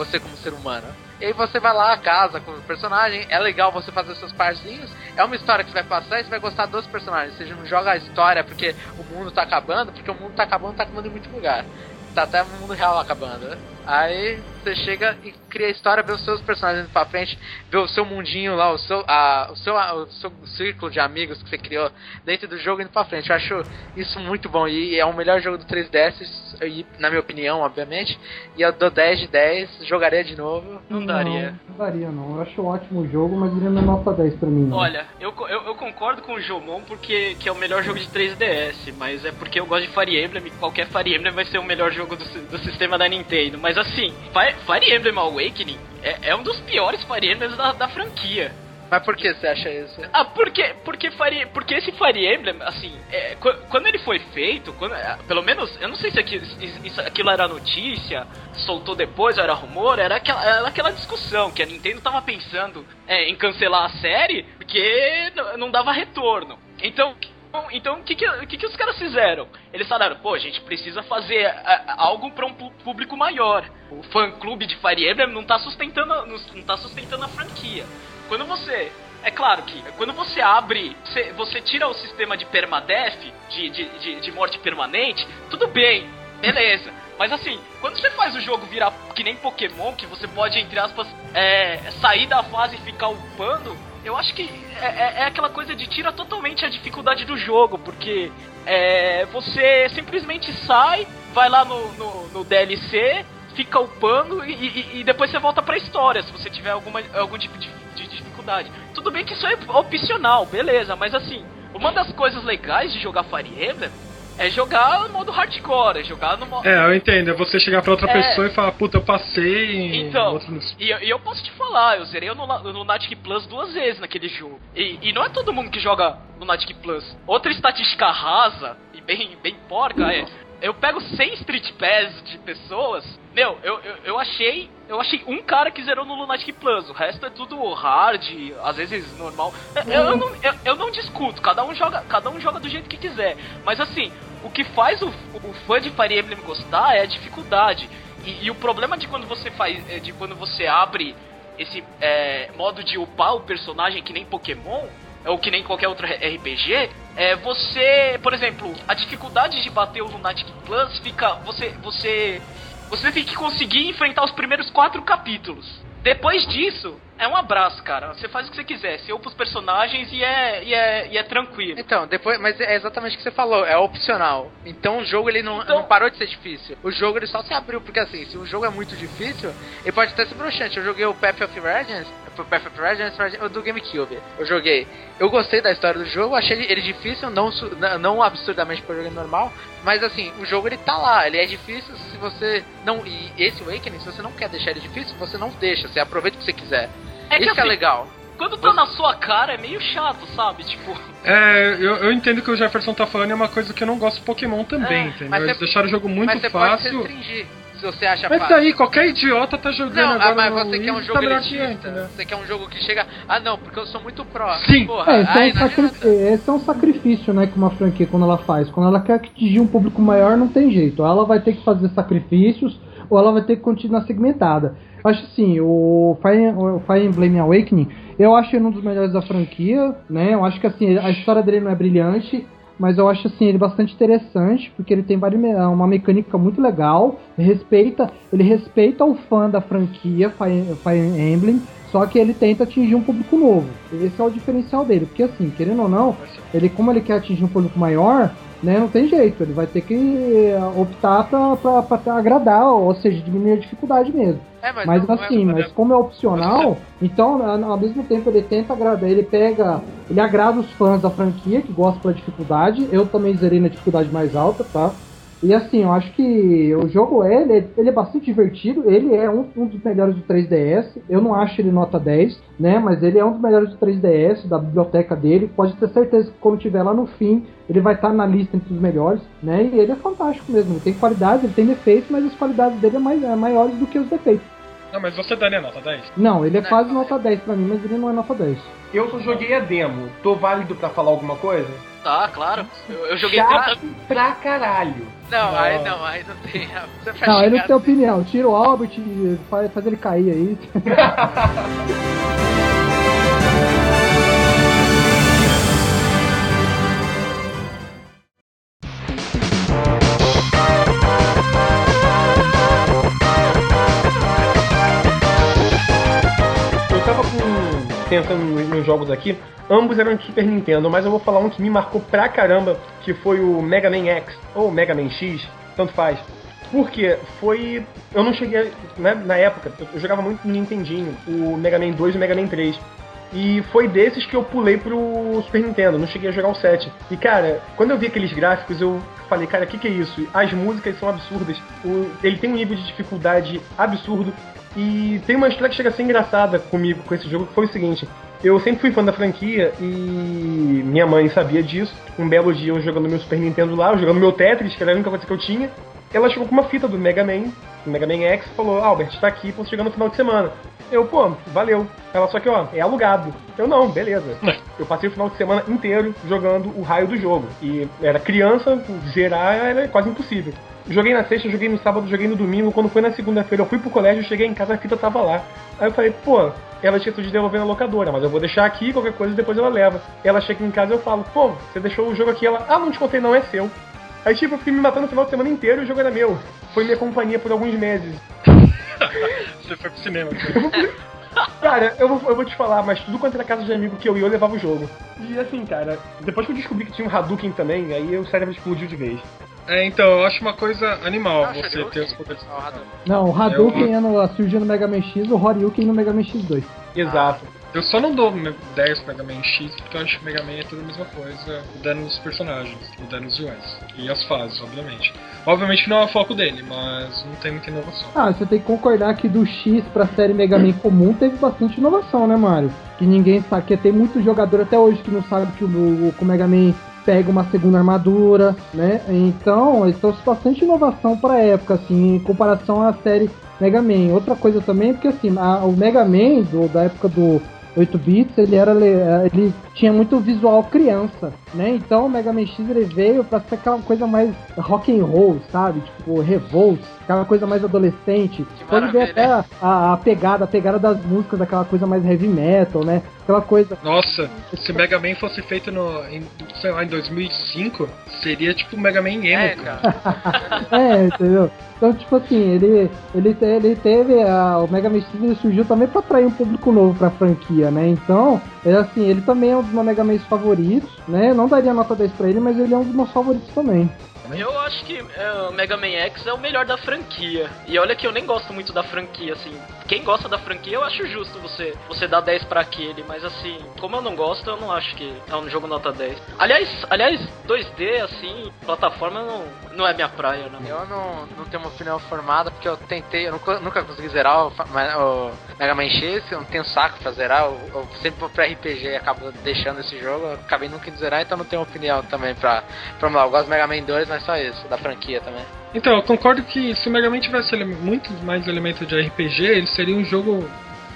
Você como ser humano. E aí você vai lá, casa com o personagem, é legal você fazer seus parzinhos. É uma história que vai passar e você vai gostar dos personagens. Você não joga a história porque o mundo tá acabando, porque o mundo tá acabando, tá acabando em muito lugar. Tá até o mundo real acabando. né? Aí você chega e cria a história, vê os seus personagens indo pra frente, vê o seu mundinho lá, o seu, a, o, seu, a- o seu círculo de amigos que você criou dentro do jogo indo pra frente. Eu acho isso muito bom e é o melhor jogo do 3DS, e, na minha opinião, obviamente. E eu dou 10 de 10, jogaria de novo. Não daria. Não, não daria, não. Eu acho um ótimo jogo, mas ele não é nota 10 pra mim. Não. Olha, eu, eu, eu concordo com o Jomon porque que é o melhor jogo de 3DS, mas é porque eu gosto de Fire Emblem e qualquer Fire Emblem vai ser o melhor jogo do, do sistema da Nintendo. Mas assim, Fire, Emblem Awakening é, é um dos piores Fire Emblems da, da franquia. Mas por que você acha isso? Ah, porque, porque, Fire, porque esse Fire Emblem, assim, é, qu- quando ele foi feito, quando, é, pelo menos, eu não sei se aquilo, isso- aquilo era notícia, soltou depois, ou era rumor, era aquela, era aquela discussão que a Nintendo tava pensando é, em cancelar a série porque não dava retorno. Então, então o que, que, que, que os caras fizeram? Eles falaram, pô, a gente precisa fazer ah, algo para um público maior. O fã clube de Fire Emblem não tá sustentando, não, não tá sustentando a franquia. Quando você. É claro que quando você abre. Você, você tira o sistema de permadeath, de, de, de, de morte permanente, tudo bem, beleza. Mas assim, quando você faz o jogo virar que nem Pokémon, que você pode, entre aspas, é, sair da fase e ficar upando, eu acho que é, é- é aquela coisa de tira totalmente a dificuldade do jogo, porque é, você simplesmente sai, vai lá no, no, no DLC, fica upando e, e- e depois você volta pra história, se você tiver alguma, algum tipo de, de dificuldade. Tudo bem que isso é opcional, beleza, mas assim, uma das coisas legais de jogar Fire Emblem é jogar no modo hardcore, é jogar no modo. É, eu entendo. É você chegar pra outra É. pessoa e falar, puta, eu passei em Então, outro... e, eu- e eu posso te falar, eu zerei no, no Natic Plus duas vezes naquele jogo. E, e não é todo mundo que joga no Natic Plus. Outra estatística rasa e bem, bem porca é. Eu pego 100 Street Pass de pessoas. Meu, eu, eu, eu achei. Eu achei um cara que zerou no Lunatic Plus. O resto é tudo hard, às vezes normal. Eu, eu não, eu, eu não discuto, cada um, joga, cada um joga do jeito que quiser. Mas assim, o que faz o, o fã de Fire Emblem gostar é a dificuldade. E, e o problema de quando você faz. é de quando você abre esse é, modo de upar o personagem que nem Pokémon, ou que nem qualquer outro RPG, é você, por exemplo, a dificuldade de bater o Lunatic Plus fica. Você. você. Você tem que conseguir enfrentar os primeiros quatro capítulos. Depois disso, é um abraço, cara. Você faz o que você quiser. Você upa os personagens e é, e é, e é tranquilo. Então, depois, mas é exatamente o que você falou, é opcional. Então o jogo ele não, Então- não parou de ser difícil. O jogo ele só se abriu, porque assim, se o jogo é muito difícil, ele pode até ser broxante. Eu joguei o Path of Radiance, o Path of Radiance, o do GameCube. Eu joguei. Eu gostei da história do jogo, achei ele, ele difícil, não, não- absurdamente eu joguei normal, mas assim, o jogo ele tá lá, ele é difícil se você não. E esse Awakening, se você não quer deixar ele difícil, você não deixa, você aproveita o que você quiser. É que Isso que é assim, legal. Quando tá na sua cara é meio chato, sabe? Tipo. É, eu, eu entendo que o Jefferson tá falando é uma coisa que eu não gosto de Pokémon também, É, entendeu? mas Eles deixaram o jogo muito mas você pode fácil. restringir. Se você acha Mas fácil. daí, qualquer idiota tá jogando Não, agora ah, mas no você quer um tá jogo eu, elitista. entendeu? Você quer um jogo que chega. Ah, não, porque eu sou muito pró. Sim. Porra, É, esse, é aí um adianta. esse é um sacrifício, né, que uma franquia quando ela faz. Quando ela quer atingir um público maior, não tem jeito. Ela vai ter que fazer sacrifícios, ou ela vai ter que continuar segmentada. Eu acho assim, o Fire, o Fire Emblem Awakening, eu acho ele um dos melhores da franquia, né? Eu acho que assim, a história dele não é brilhante, mas eu acho assim ele bastante interessante, porque ele tem me- uma mecânica muito legal, respeita, ele respeita o fã da franquia Fire Emblem, só que ele tenta atingir um público novo. Esse é o diferencial dele, porque assim, querendo ou não, ele como ele quer atingir um público maior, né, não tem jeito, ele vai ter que eh, optar pra agradar, ou seja, diminuir a dificuldade mesmo. É, mas, Mas não- não é- assim, mas como é opcional, então ao mesmo tempo ele tenta agradar, ele pega, ele agrada os fãs da franquia que gostam pela dificuldade. Eu também zerei na dificuldade mais alta, tá? E assim, eu acho que o jogo é, ele, é- ele é bastante divertido, ele é um, um dos melhores do 3DS. Eu não acho ele nota 10, né? Mas ele é um dos melhores do 3DS, da biblioteca dele. Pode ter certeza que quando tiver lá no fim, ele vai estar na lista entre os melhores, né? E ele é fantástico mesmo. Ele tem qualidade, ele tem defeitos, mas as qualidades dele é, mais, é maiores do que os defeitos. Não, mas você daria nota 10? Não, ele é Não, quase não, nota 10 pra mim, mas ele não é nota 10. Eu só joguei a demo. Tô válido pra falar alguma coisa? Tá, claro. Eu, eu joguei Chato 30... pra caralho. Não, aí não, aí não tem. Não, chegar não tem opinião. Tira o Albert, e faz, faz ele cair aí. pensando nos jogos aqui, ambos eram de Super Nintendo, mas eu vou falar um que me marcou pra caramba, que foi o Mega Man X, ou Mega Man X, tanto faz. Porque foi. Eu não cheguei. Né, na época, eu jogava muito no Nintendinho, o Mega Man 2 e o Mega Man 3. E foi desses que eu pulei pro Super Nintendo, não cheguei a jogar o 7. E cara, quando eu vi aqueles gráficos, eu falei, cara, o que, que é isso? As músicas são absurdas, o- ele tem um nível de dificuldade absurdo. E tem uma história que chega a ser engraçada comigo com esse jogo, que foi o seguinte. Eu sempre fui fã da franquia e minha mãe sabia disso. Um belo dia eu jogando meu Super Nintendo lá, eu jogando meu Tetris, que era a única coisa que eu tinha. Ela chegou com uma fita do Mega Man, do Mega Man X, e falou: Albert, tá aqui pra você jogar no final de semana. Eu, pô, valeu. Ela, só que ó, é alugado. Eu, não, beleza. Eu passei o final de semana inteiro jogando o raio do jogo. E era criança, zerar era quase impossível. Joguei na sexta, joguei no sábado, joguei no domingo. Quando foi na segunda-feira, eu fui pro colégio, cheguei em casa, a fita tava lá. Aí eu falei, pô, ela tinha de devolver na locadora, mas eu vou deixar aqui, qualquer coisa, depois ela leva. Ela chega em casa e eu falo, pô, você deixou o jogo aqui? Ela, ah, não te contei não, é seu. Aí tipo, eu fiquei me matando o final de semana inteiro e o jogo era meu. Foi minha companhia por alguns meses. Você foi pro cinema. Cara, eu vou, eu vou te falar, mas tudo quanto era casa de amigo que eu ia, eu levava o jogo. E assim, cara, depois que eu descobri que tinha um Hadouken também, aí o cérebro explodiu de vez. É, então, eu acho uma coisa animal Ah, você ter os poderes. Ah, o Hadouken. Não, o Hadouken é no, surgiu no Mega Man X, o Horyuken no Mega Man X2. Exato. Eu só não dou 10 pro Mega Man X porque eu acho que o Mega Man é tudo a mesma coisa, mudando os personagens, mudando os UIs. E as fases, obviamente. Obviamente que não é o foco dele, mas não tem muita inovação. Ah, você tem que concordar que do X pra série Mega Man comum teve bastante inovação, né, Mario? Que ninguém sabe, que tem muito jogador até hoje que não sabe que o, o, que o Mega Man pega uma segunda armadura, né? Então, eles trouxe bastante inovação pra época, assim, em comparação à série Mega Man. Outra coisa também, porque assim, a- o Mega Man do, da época do 8 bits, ele era le- ele tinha muito visual criança, né? Então o Mega Man X ele veio pra ser aquela coisa mais rock and roll, sabe? Tipo Revolt, aquela coisa mais adolescente. Pode ver até a, a- a pegada, a pegada das músicas, daquela coisa mais heavy metal, né? Aquela coisa Nossa, se Mega Man fosse feito no, em, sei lá, em 2005, seria tipo Mega Man emo, É, cara. É, entendeu? Então, tipo assim, ele, ele, te- ele teve. A, o Mega Man X ele surgiu também pra atrair um público novo pra franquia, né? Então, é assim, ele também é um dos meus Mega Man favoritos, né? Eu não daria nota 10 pra ele, mas ele é um dos meus favoritos também. Eu acho que o Mega Man X é o melhor da franquia. E olha que eu nem gosto muito da franquia, assim. Quem gosta da franquia, eu acho justo você, você dar 10 pra aquele. Mas assim, como eu não gosto, eu não acho que é um jogo nota 10. Aliás, aliás 2D, assim, plataforma, eu não, não é minha praia, não. Eu não, não tenho uma opinião formada, porque eu tentei, eu nunca, nunca consegui zerar o, o Mega Man X, eu não tenho saco pra zerar, eu, eu sempre vou pra RPG e acabo deixando esse jogo, eu acabei nunca indo zerar, então não tenho opinião também pra, lá. Eu gosto do Mega Man 2, mas só isso, da franquia também. Então, eu concordo que se o Mega Man tivesse muito mais elementos de RPG, ele seria um jogo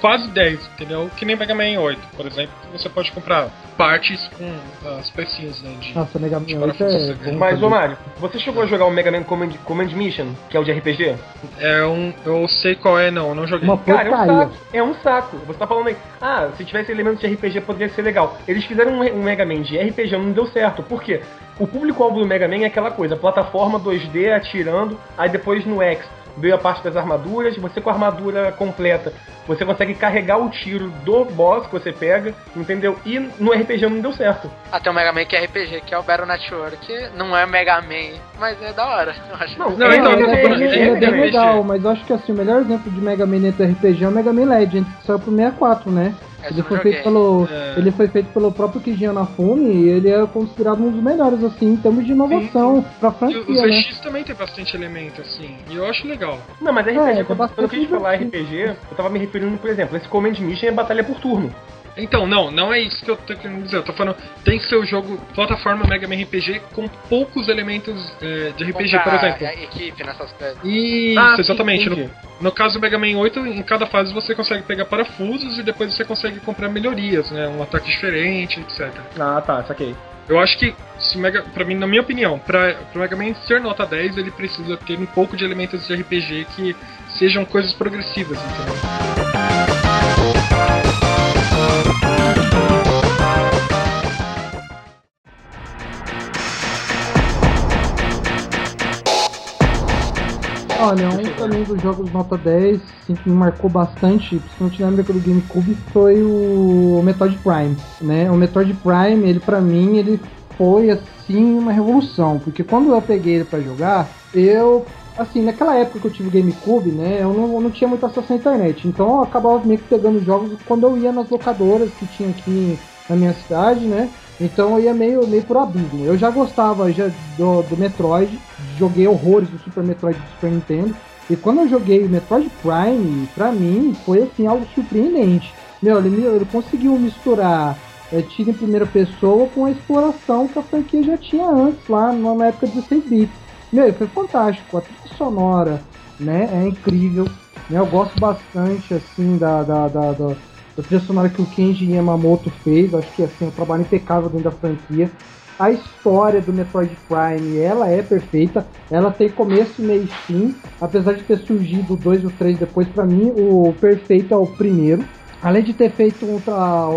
quase 10, entendeu? Que nem Mega Man 8, por exemplo, você pode comprar partes com as pecinhas, né? De, Nossa, Mega Man 8 é... Mas, ô Mario, você chegou a jogar o Mega Man Command, Command Mission, que é o de RPG? É um... eu sei qual é, não, eu não joguei. Uma Cara, é um saco, é um saco. Você tá falando aí, ah, se tivesse elementos de RPG poderia ser legal. Eles fizeram um, um Mega Man de RPG, não deu certo. Por quê? O público-alvo do Mega Man é aquela coisa, plataforma 2D atirando, aí depois no X veio a parte das armaduras, você com a armadura completa, você consegue carregar o tiro do boss que você pega, entendeu? E no RPG não deu certo. Até o Mega Man que é RPG, que é o Battle Network, que não é Mega Man, mas é da hora, eu acho. Não, não, então, é, é, é, bem legal, mas eu acho que assim, o melhor exemplo de Mega Man dentro do RPG é o Mega Man Legends, que saiu pro 64, né? Ele foi, feito pelo, é. ele foi feito pelo próprio Kiji Anafumi e ele é considerado um dos melhores, assim, em termos de inovação Sim. pra franquia, e o CX né? também tem bastante elemento, assim, e eu acho legal. Não, mas RPG, é, quando, quando eu quis falar RPG, eu tava me referindo, por exemplo, esse Command Mission é batalha por turno. Então, não, não é isso que eu tô querendo dizer. Eu tô falando, tem que ser o jogo plataforma Mega Man RPG com poucos elementos é, de RPG, por exemplo. A equipe nessas coisas. Isso, ah, exatamente. no, no, caso do Mega Man 8, em cada fase você consegue pegar parafusos e depois você consegue comprar melhorias, né? Um ataque diferente, etc. Ah, tá, saquei. Eu acho que, se Mega, pra mim, na minha opinião, pra, pro Mega Man ser nota 10, ele precisa ter um pouco de elementos de RPG que sejam coisas progressivas, entendeu? Olha, um também dos jogos nota 10, assim, que me marcou bastante, principalmente na época do GameCube, foi o Metroid Prime, né? O Metroid Prime, ele para mim, ele foi assim uma revolução, porque quando eu peguei ele para jogar, eu assim, naquela época que eu tive GameCube, né, eu não, eu não tinha muito acesso à internet, então eu acabava meio que pegando jogos quando eu ia nas locadoras que tinha aqui na minha cidade, né, então eu ia meio, meio por abismo. Eu já gostava já do, do Metroid, joguei horrores do Super Metroid do Super Nintendo. E quando eu joguei o Metroid Prime, pra mim foi assim algo surpreendente. Meu, ele, ele conseguiu misturar é, tiro em primeira pessoa com a exploração que a franquia já tinha antes, lá na época de 16 bits. Meu, foi fantástico. A trilha sonora, né, é incrível. Né, eu gosto bastante, assim, da, da, da, da da trilha sonora que o Kenji Yamamoto fez, acho que assim, é um trabalho impecável dentro da franquia. A história do Metroid Prime, ela é perfeita, ela tem começo, meio e fim, apesar de ter surgido o 2 e o 3 depois, para mim o perfeito é o primeiro. Além de ter feito um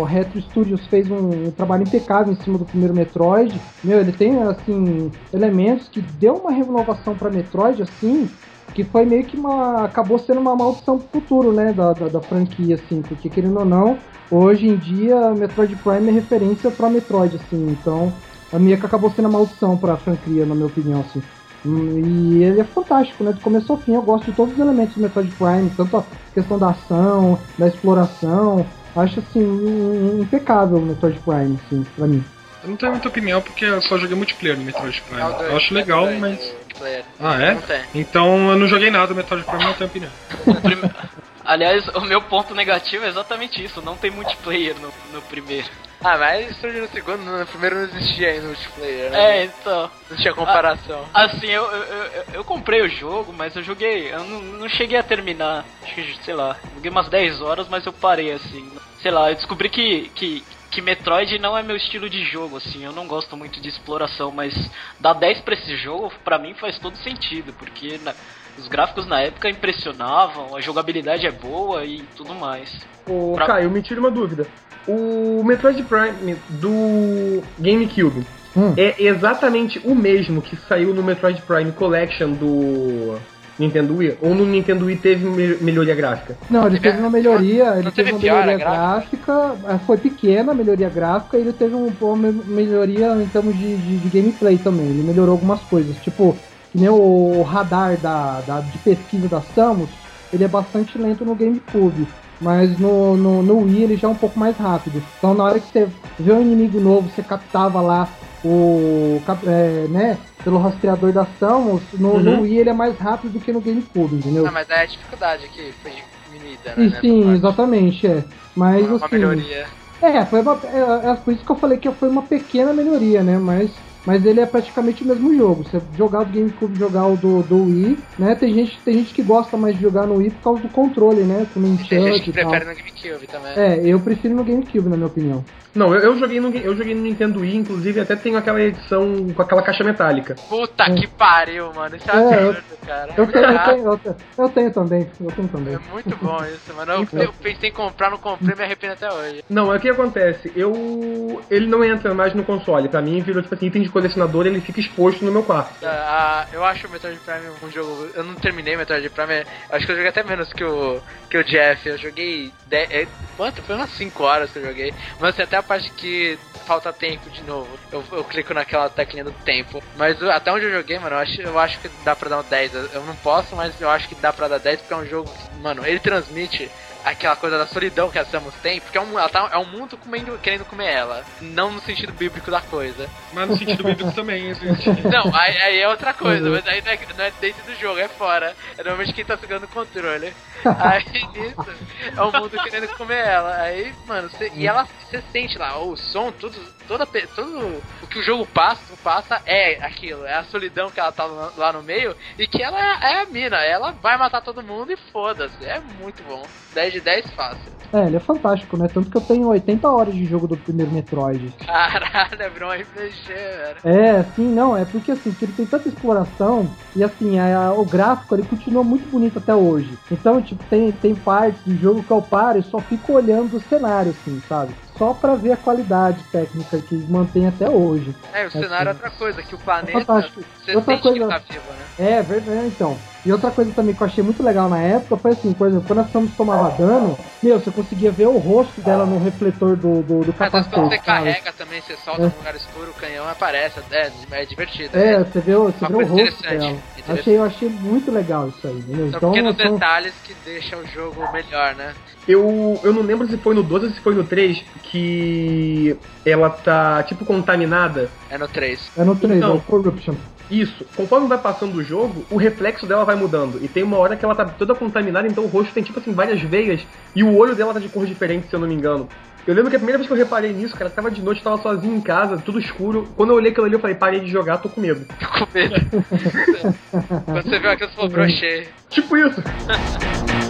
o Retro Studios fez um, um, trabalho impecável em cima do primeiro Metroid, meu, ele tem assim elementos que deu uma renovação para Metroid assim, que foi meio que uma. acabou sendo uma maldição pro futuro, né? Da, da, da, franquia, assim, porque querendo ou não, hoje em dia Metroid Prime é referência pra Metroid, assim, então a minha que acabou sendo a maldição pra franquia, na minha opinião, assim. E ele é fantástico, né? De começo ao fim, eu gosto de todos os elementos do Metroid Prime, tanto a questão da ação, da exploração. Acho assim, impecável o Metroid Prime, assim, pra mim. Eu não tenho muita opinião porque eu só joguei multiplayer no Metroid Prime. eu acho legal, mas multiplayer. Ah, é? Não tem. Então eu não joguei nada do Metroid Prime, não tenho opinião. Aliás, o meu ponto negativo é exatamente isso, não tem multiplayer no, no primeiro. Ah, mas surgiu no segundo, no primeiro não existia ainda multiplayer, né? É, então. Não tinha comparação. Ah, assim, eu, eu, eu, eu, comprei o jogo, mas eu joguei, eu não, não cheguei a terminar. Acho que, sei lá, joguei umas 10 horas, mas eu parei assim. Sei lá, eu descobri que, que, que Metroid não é meu estilo de jogo, assim, eu não gosto muito de exploração, mas dar 10 pra esse jogo, pra mim faz todo sentido, porque na, os gráficos na época impressionavam, a jogabilidade é boa e tudo mais. Ô, pra... Caio, me tira uma dúvida. O Metroid Prime do GameCube hum. é exatamente o mesmo que saiu no Metroid Prime Collection do Nintendo Wii? Ou no Nintendo Wii teve melhoria gráfica? Não, ele teve uma melhoria, ele teve uma melhoria gráfica, é, foi pequena a melhoria gráfica e ele teve uma melhoria em termos de, de, de, gameplay também. Ele melhorou algumas coisas, tipo, que nem o radar da, da, de pesquisa da Samus, ele é bastante lento no GameCube. Mas no, no, no Wii ele já é um pouco mais rápido. Então na hora que você vê um inimigo novo, você captava lá o é, né, pelo rastreador da ação, no, Uhum. no Wii ele é mais rápido do que no GameCube, entendeu? Não, mas é a dificuldade que foi diminuída, né? E sim, exatamente, é. Mas Uma assim, melhoria. é, foi uma, é, é por isso que eu falei que foi uma pequena melhoria, né? Mas, mas ele é praticamente o mesmo jogo. Você jogar o do GameCube, jogar o do, do Wii, né? Tem gente, tem gente que gosta mais de jogar no Wii por causa do controle, né? Com o Tem gente que prefere no GameCube também. É, eu prefiro no GameCube, na minha opinião. Não, eu, eu joguei no, eu joguei no Nintendo Wii, inclusive até tenho aquela edição com aquela caixa metálica. Puta que pariu, mano. Isso é, É, eu- absurdo, cara. Eu É tenho, eu tenho, eu tenho, eu tenho também, eu tenho também. É muito bom isso, mano. Eu, eu pensei em comprar, não comprei, me arrependo até hoje. Não, é o que acontece, eu. Ele não entra mais no console. Pra mim, virou tipo assim, item de colecionador, ele fica exposto no meu quarto. Ah, eu acho o Metroid Prime um jogo. Eu não terminei Metroid Prime. Acho que eu joguei até menos que o, que o Jeff. Eu joguei. dez- é, quanto? Foi umas 5 horas que eu joguei. Mas assim, até a parte que falta tempo de novo. Eu, eu clico naquela teclinha do tempo. Mas até onde eu joguei, mano, eu acho, eu acho que dá pra dar um 10. Eu, não posso, mas eu acho que dá pra dar 10 porque é um jogo mano, ele transmite aquela coisa da solidão que a Samus tem, porque é um, ela tá, é um mundo comendo, querendo comer ela. Não no sentido bíblico da coisa. Mas no sentido bíblico também existe. Não, aí, aí é outra coisa, Uhum. mas aí não é, não é dentro do jogo, é fora. É normalmente quem tá segurando o controle. Aí isso é o mundo querendo comer ela. Aí, mano, cê, e ela você sente lá, o som, tudo, toda, tudo o que o jogo passa, passa é aquilo, é a solidão que ela tá lá- lá no meio e que ela é, é a mina, ela vai matar todo mundo e foda-se. É muito bom. 10 de 10 fácil. É, ele é fantástico, né? Tanto que eu tenho 80 horas de jogo do primeiro Metroid. Caralho, virou um RPG, velho. É, sim, não, é porque assim, ele tem tanta exploração e assim, a- o gráfico ele continua muito bonito até hoje. Então, tipo, tem, tem partes do jogo que eu paro e só fico olhando o cenário, assim, sabe? Só pra ver a qualidade técnica que mantém até hoje. É, o cenário é outra coisa, que o planeta, fantástico. você Outra coisa- tá vivo, né? É, verdade, então. E outra coisa também que eu achei muito legal na época foi assim, por exemplo, quando a Samus tomava dano, meu, você conseguia ver o rosto dela no refletor do, do, do Mas às vezes quando você capacete. sabe? carrega também, você solta É. num lugar escuro, o canhão aparece, é, é divertido. É, né? você vê, o- você vê o rosto interessante, dela. Achei, eu achei muito legal isso aí, entendeu? São Então, pequenos são- detalhes que deixam o jogo melhor, né? Eu, eu não lembro se foi no 12 ou se foi no 3 que ela tá, tipo, contaminada. É no 3. é no 3, Então. é o Corruption. Isso, conforme vai passando o jogo, o reflexo dela vai mudando. E tem uma hora que ela tá toda contaminada, então o rosto tem, tipo assim, várias veias. E o olho dela tá de cor diferente, se eu não me engano. Eu lembro que a primeira vez que eu reparei nisso, cara, tava de noite, tava sozinho em casa, tudo escuro. Quando eu olhei aquilo ali, eu falei, parei de jogar, tô com medo. Tô com medo. Quando você viu aquilo, você falou, brochei. Tipo isso.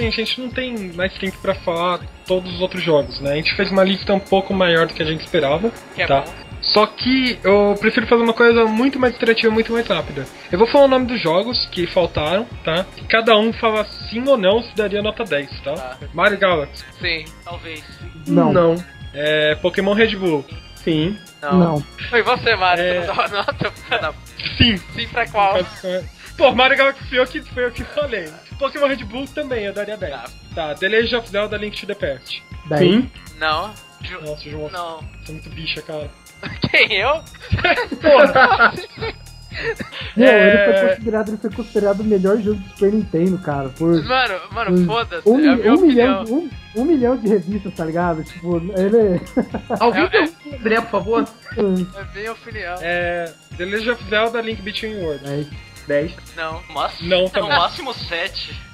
É, gente, a gente não tem mais tempo pra falar todos os outros jogos, né? A gente fez uma lista um pouco maior do que a gente esperava, Que é tá? bom. Só que eu prefiro fazer uma coisa muito mais interativa, muito mais rápida. Eu vou falar o nome dos jogos que faltaram, tá? E cada um fala sim ou não se daria nota 10, tá? Tá. Mario Galaxy, Sim. Talvez. Não. Não. é, Pokémon Red Bull, Sim. Não. Não. Foi você, Mário. É. Não nota? sim. Sim pra qual? Pô, Mario Galaxy foi eu que, foi eu que falei. Pokémon Red Bull também, eu daria 10. Tá. Tá, The Legend of Zelda Link to the Past. 10. Sim. Não. Nossa, João, Não. você é muito bicha, cara. Quem, eu? Meu, É. ele foi considerado, ele foi considerado o melhor jogo do Super Nintendo, cara. Por Mano, mano, Hum. foda-se. um, é um milhão, um, um milhão de revistas, tá ligado? Tipo, ele. Alguém É- tem um André, por favor? É minha opinião. É. The Legend of Zelda Link Between Worlds. É, 10. Não. Máximo, Não, não, também. máximo 7.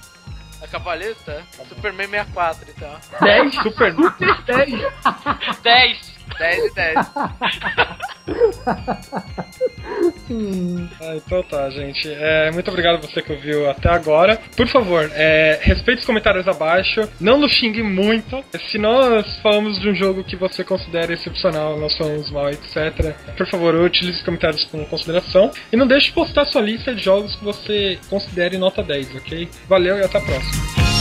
A cabalista? Superman 64, então. 10? Super. 10. 10. 10 e 10. hum, Ah, então tá, gente. É, muito obrigado a você que ouviu até agora. Por favor, é, respeite os comentários abaixo. Não nos xingue muito. Se nós falamos de um jogo que você considera excepcional, nós falamos mal, etc. Por favor, utilize os comentários com consideração. E não deixe de postar sua lista de jogos que você considere nota 10, ok? Valeu e até a próxima.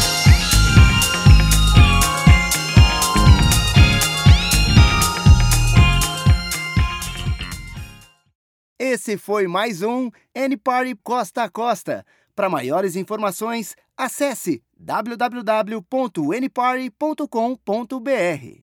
Esse foi mais um N-Party Costa a Costa. Para maiores informações, acesse www.nparty.com.br.